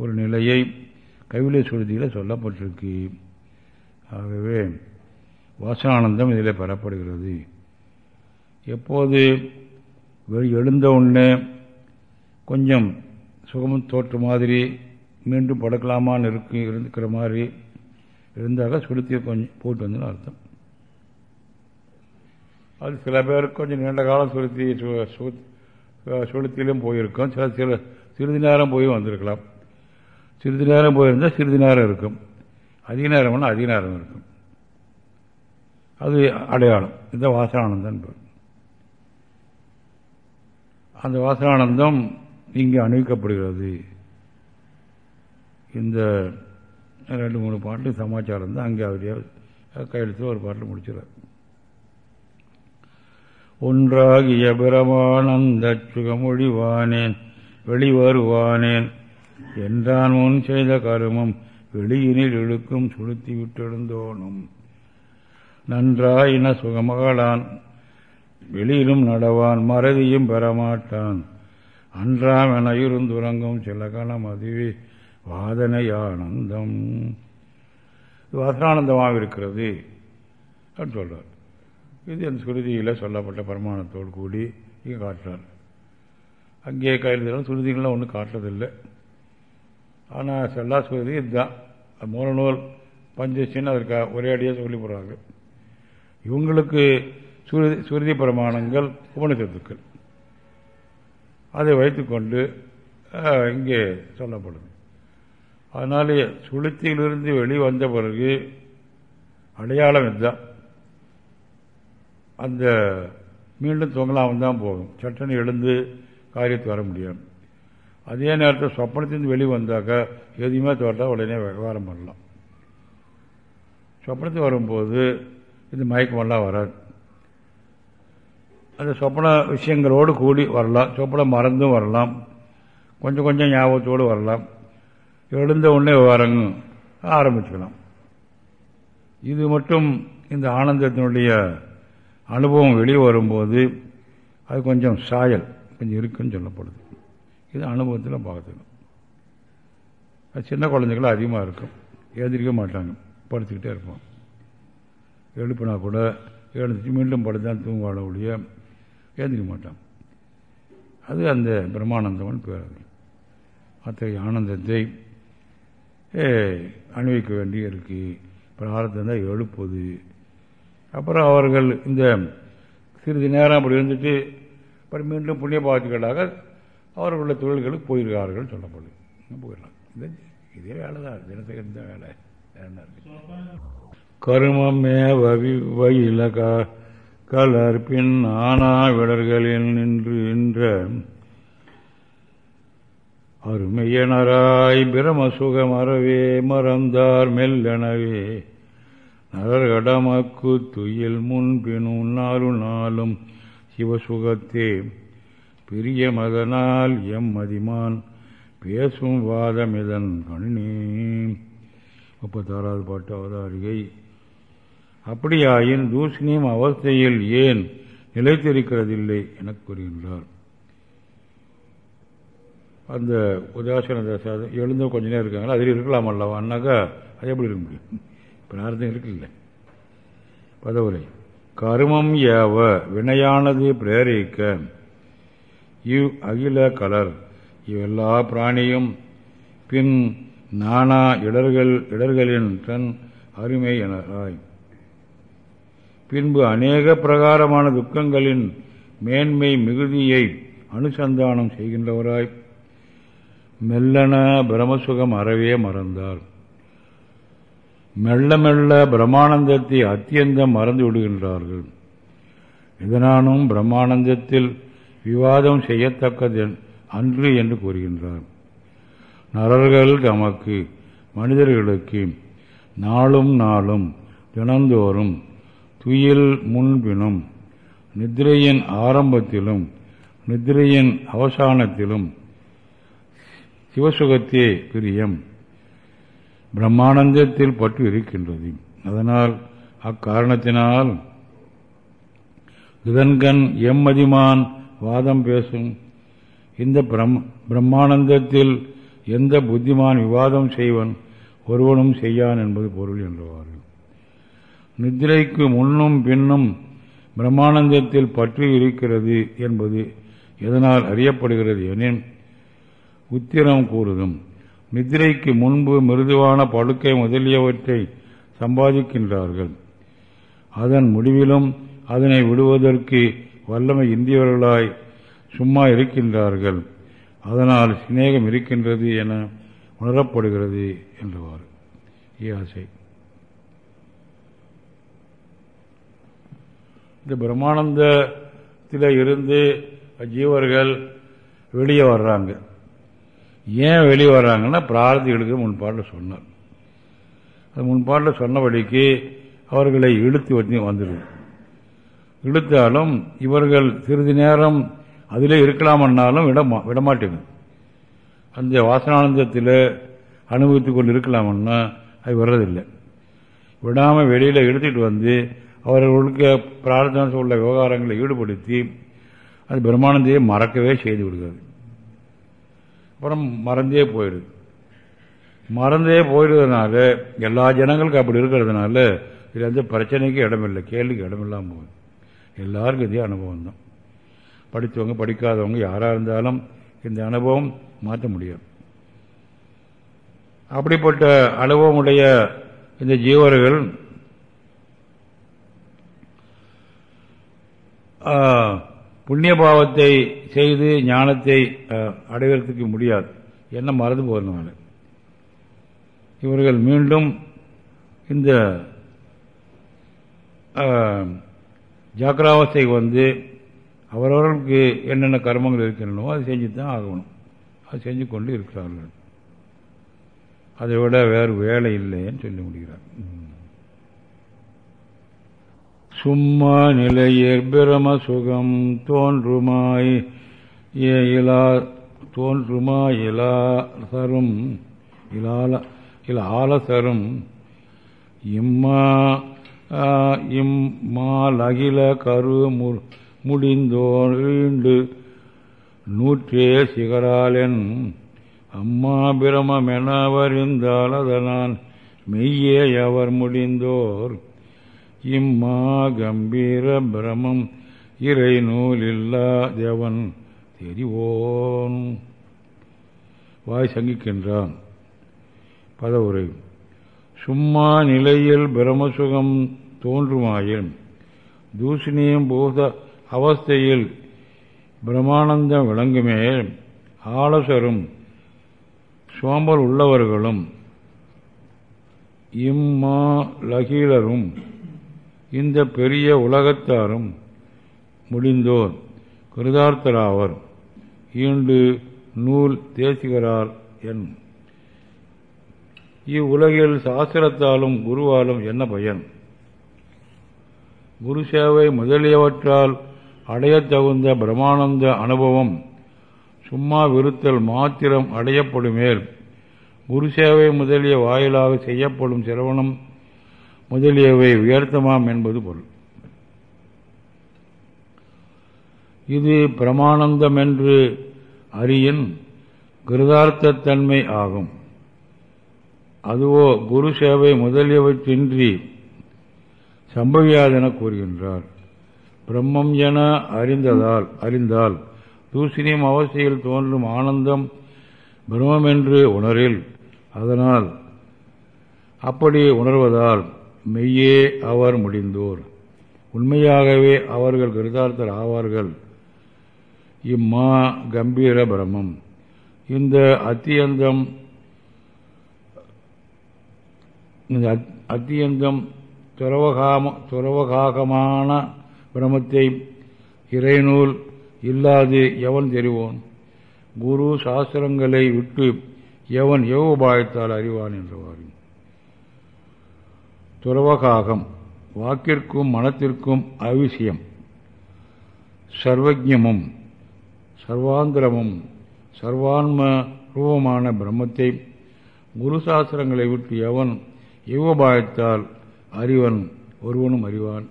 ஒரு நிலையை கைவிலை சுருதியில் சொல்லப்பட்டிருக்கு. ஆகவே வாசனானந்தம் இதில் பெறப்படுகிறது. எப்போது எழுந்த உடனே கொஞ்சம் சுகமும் தோற்ற மாதிரி மீண்டும் படுக்கலாமான்னு இருக்கு இருந்துக்கிற மாதிரி இருந்தாக சுளுத்தியை கொஞ்சம் போட்டு வந்து அர்த்தம். அது சில பேருக்கு கொஞ்சம் நீண்ட காலம் சுருத்தி சுளுத்திலும் போயிருக்கும். சில சில சிறிது நேரம் போய் வந்திருக்கலாம். சிறிது நேரம் போயிருந்தால் சிறிது நேரம் இருக்கும். அதிக நேரம்னா அதிக நேரம் இருக்கும். அது அடையாளம். இந்த வாசனானந்தம் அந்த வாசனானந்தம் இங்கே அணிவிக்கப்படுகிறது. இந்த ரெண்டு மூணு பாட்டு சமாச்சாரம் தான். அங்கே அவரே கையெழுத்து ஒரு பாட்டில் முடிச்சிடார் ஒன்றாகிய பிரமானந்த சுகமொழிவானேன் வெளிவருவானேன் என்றான் முன் செய்த கருமம் வெளியினில் இழுக்கும் சுளுத்தி விட்டெழுந்தோனும் நன்றாயின சுகமகளான் வெளியிலும் நடவான் மறதியும் பெறமாட்டான். அன்றாம் என இருந்துறங்கும் சில காலம் அதுவே வாதனை ஆனந்தம். வாசனானந்தமாக இருக்கிறது அப்படின்னு சொல்றார். இது அந்த சுருதியில் சொல்லப்பட்ட பிரமாணத்தோடு கூடி இங்கே காட்டுறார். அங்கே கையில் சுருதிகள்லாம் ஒன்றும் காட்டுறதில்லை. ஆனால் செல்லா சுருதி இதுதான். மூலநூல் பஞ்சசின்னு அதற்கு ஒரே அடியாக சொல்லி போடுறாங்க. இவங்களுக்கு சுருதி சுருதி பிரமாணங்கள் உபனிஷத்துக்கள் அதை வைத்துக்கொண்டு இங்கே சொல்லப்படுது. அதனாலே சுளுத்தியிலிருந்து வெளிவந்த பிறகு அடையாளம் இதுதான். அந்த மீண்டும் தொங்கலாமல் தான் போகும். சட்டனை எழுந்து காரியத்து வர முடியும் அதே நேரத்தில் சொப்பனத்திலிருந்து வெளியே வந்தாக்கா எதுவுமே தோட்டால் உடனே விவகாரம் பண்ணலாம். சொப்பனத்துக்கு வரும்போது இந்த மயக்கமெல்லாம் வராது. அந்த சொப்பன விஷயங்களோடு கூடி வரலாம். சொப்பன மறந்தும் வரலாம். கொஞ்சம் கொஞ்சம் ஞாபகத்தோடு வரலாம். எழுந்த உடனே விவரங்கும் ஆரம்பிச்சுக்கலாம். இது மட்டும் இந்த ஆனந்தத்தினுடைய அனுபவம் வெளியே வரும்போது அது கொஞ்சம் சாயல் கொஞ்சம் இருக்குன்னு சொல்லப்படுது. இது அனுபவத்தில் பார்த்துக்கணும். அது சின்ன குழந்தைகளும் அதிகமாக இருக்கும். எழுந்திரிக்க மாட்டாங்க. படுத்துக்கிட்டே இருப்போம் எழுப்பினா கூட எழுந்துச்சு மீண்டும் படுத்தான் தூங்க ஒழிய எழுந்திரிக்க மாட்டான். அது அந்த பிரம்மானந்தம்னு பேர் அது அத்தகைய ஆனந்தத்தை அணிவிக்க வேண்டிய இருக்கு. பிரார்த்தம் தான் எழுப்புது அப்புறம் அவர்கள் இந்த சிறிது நேரம் அப்படி இருந்துட்டு அப்புறம் மீண்டும் புண்ணிய பாவத்துக்களாக அவர்களுடைய தொழில்களுக்கு போயிருக்கார்கள் சொல்லப்படுது போயிடலாம். இந்த இதே வேலை தான். தினசரி தான் வேலை. என்ன இருக்கு? கருமமே வவி கலர் பின் ஆனா விடர்களில் நின்று நின்ற அருமையனராய் பிரமசுகம் அறவே மறந்தார் மெல்லனவே. நரர்கடமக்கு துயில் முன்பின் நாலு நாளும் சிவசுகத்தே. பிரிய மதனால் எம் மதிமான் பேசும் வாதமிதன் கண்ணே முப்பத்தாறாவது பாட்டு அவதாரிகை. அப்படியாயின் தூஷணியும் அவஸ்தையில் ஏன் நிலைத்திருக்கிறதில்லை என கூறுகின்றார். அந்த உதாசன தசாதம் எழுந்த கொஞ்ச நேரம் இருக்காங்களா? அதில் இருக்கலாம் அல்லவா? அது எப்படி இருக்க முடியும்? பிரார்த்தம் இருக்குல்ல பதவுரை. கருமம் ஏவ வினையானது பிரேரிக்க. இவ் அகில கலர். இவெல்லா பிராணியும் பின் நானா இடர்கள் இடர்களின் தன் அருமை எனராய் பின்பு அநேக பிரகாரமான துக்கங்களின் மேன்மை மிகுதியை அனுசந்தானம் செய்கின்றவராய். மெல்லன பிரமசுகம் அறவே மறந்தார். மெல்ல மெல்ல பிரமானந்தத்தை அத்தியந்தம் மறந்து விடுகின்றார்கள். இதனானும் பிரம்மானந்தத்தில் விவாதம் செய்யத்தக்கது அன்று என்று கூறுகின்றார். நரர்கள் தமக்கு மனிதர்களுக்கு நாளும் நாளும் தினந்தோறும் துயில் முன்பினும் நித்திரையின் ஆரம்பத்திலும் நித்திரையின் அவசானத்திலும் சிவசுகத்தே பிரியம். பிரம்மானந்தத்தில் பற்று இருக்கின்றது அதனால் அக்காரணத்தினால் இதன்கண் எம்மதிமான் வாதம் பேசும். இந்த பிரம்மானந்தத்தில் எந்த புத்திமான் விவாதம் செய்வன் ஒருவனும் செய்யான் என்பது பொருள் என்றவாறு. நித்திரைக்கு முன்னும் பின்னும் பிரம்மானந்தத்தில் பற்றி இருக்கிறது என்பது எதனால் அறியப்படுகிறது எனின் உத்திரம் கூறுதும். நித்திரைக்கு முன்பு மிருதுவான படுக்கை முதலியவற்றை சம்பாதிக்கின்றார்கள். அதன் முடிவிலும் அதனை விடுவதற்கு வல்லமை இந்தியவர்களாய் சும்மா இருக்கின்றார்கள். அதனால் சிநேகம் இருக்கின்றது என உணரப்படுகிறது என்றவாறு ஆசை. இந்த பிரம்மானந்தத்தில் இருந்து ஜீவர்கள் வெளியே வர்றாங்க. ஏன் வெளியே வர்றாங்கன்னா பிரார்த்திகளுக்கு முன்பாட்டில் சொன்னார். அது முன்பாட்டில் சொன்னபடிக்கு அவர்களை இழுத்து வந்து வந்துடும் இழுத்தாலும் இவர்கள் சிறிது நேரம் அதிலே இருக்கலாமன்னாலும் விட விடமாட்டேங்க அந்த வாசனானந்தத்தில் அனுபவித்துக் கொண்டு இருக்கலாமன்னா அது வர்றதில்லை. விடாமல் வெளியில் எடுத்துகிட்டு வந்து அவர்களுக்கு பிரார்த்தனை உள்ள விவகாரங்களை ஈடுபடுத்தி அது பிரம்மானந்தையை மறக்கவே செய்து விடுகிறது. அப்புறம் மறந்தே போயிடுது. மறந்தே போயிடுறதுனால எல்லா ஜனங்களுக்கும் அப்படி இருக்கிறதுனால இதில் எந்த பிரச்சனைக்கு இடமில்லை கேள்விக்கு இடமில்லாமல் போகுது. எல்லாருக்கும் இதே அனுபவம் தான். படித்தவங்க படிக்காதவங்க யாராக இருந்தாலும் இந்த அனுபவம் மாற்ற முடியும் அப்படிப்பட்ட அனுபவமுடைய இந்த ஜீவர்கள் புண்ணிய பாவத்தை செய்து ஞானத்தை அடைவதற்கு முடியாது. என்ன மறந்து போகிறதுனால இவர்கள் மீண்டும் இந்த ஜாக்கிராவஸ்தைக்கு வந்து அவரவர்களுக்கு என்னென்ன கர்மங்கள் இருக்கின்றனோ அதை செஞ்சு தான் ஆகணும். அது செஞ்சு கொண்டு இருக்கிறார்கள். அதை விட வேறு வேலை இல்லைன்னு சொல்லி முடிகிறார் சும்மா நிலையர் பிரம சுகம் தோன்றுமாய் இலா தோன்றுமா இலா தரும் இலால இல ஆலசரும் இம்மா இம்மாலகில கரு முடிந்தோண்டு நூற்றே சிகராலென். அம்மா பிரமெனவறிந்தால் அதனால் மெய்யே அவர் முடிந்தோர் இம்மா கம்பீர பிரமம் இறை நூலில்லா தேவன் தெரிவோன். வாய் சங்கிக்கின்றான். பதவுரை. சும்மா நிலையில் பிரமசுகம் தோன்றுமாயின் தூஷணியும் பூத அவஸ்தையில் பிரமானந்தம் விளங்குமே ஆலசரும் சோம்பல் உள்ளவர்களும் இம்மா லகீலரும் இந்த பெரிய உலகத்தாரும் முடிந்தோர். கிருதார்த்தராவர் ஈண்டு நூல் தேசிகரார் என். இவ்வுலகில் சாஸ்திரத்தாலும் குருவாலும் என்ன பயன்? குரு சேவை முதலியவற்றால் அடையத்தகுந்த பிரமானந்த அனுபவம் சும்மா விருத்தல் மாத்திரம் அடையப்படுமேல். குரு சேவை முதலிய வாயிலாக செய்யப்படும் சிரவணம் முதலியவை உயர்த்தமாம் என்பது பொருள். இது பிரமானந்தம் என்று அறியின் கிருதார்த்தத்தன்மை ஆகும். அதுவோ குரு சேவை முதலியவற்றின்றி சம்பவியாதென கூறுகின்றார். பிரம்மம் என அறிந்ததால் அறிந்தால் தூசினியும் அவசியில் தோன்றும் ஆனந்தம் பிரம்மம் என்று உணரில். அதனால் அப்படி உணர்வதால் மெய்யே அவர் முடிந்தோர். உண்மையாகவே அவர்கள் கிருதார்த்தர் ஆவார்கள். இம்மா கம்பீர பிரமம். இந்த அத்தியந்தம் இந்த அத்தியந்தம் துறவகாம துறவகாகமான பிரமத்தை இறைநூல் இல்லாது எவன் தெரிவோன்? குரு சாஸ்திரங்களை விட்டு எவன் யோகபாயத்தால் அறிவான் என்றவாறு. துறவகாகம் வாக்கிற்கும் மனத்திற்கும் அவிசியம் சர்வஜமும் சர்வாந்திரமும் சர்வான்ம ரூபமான பிரம்மத்தை குரு சாஸ்திரங்களை விட்டு எவன் யோகபாயத்தால் அறிவன் ஒருவனும் அறிவான்.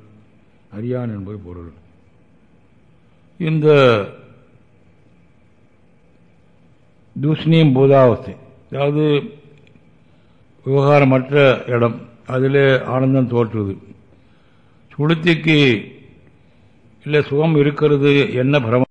அறியான் என்பது பொருள். இந்த தூஷ்ணியம் பூதாவஸ்தை அதாவது விவகாரமற்ற இடம். அதில் ஆனந்தம் தோற்றுது. சுளுத்திக்கு இல்லை சுகம் இருக்கிறது என்ன பிரம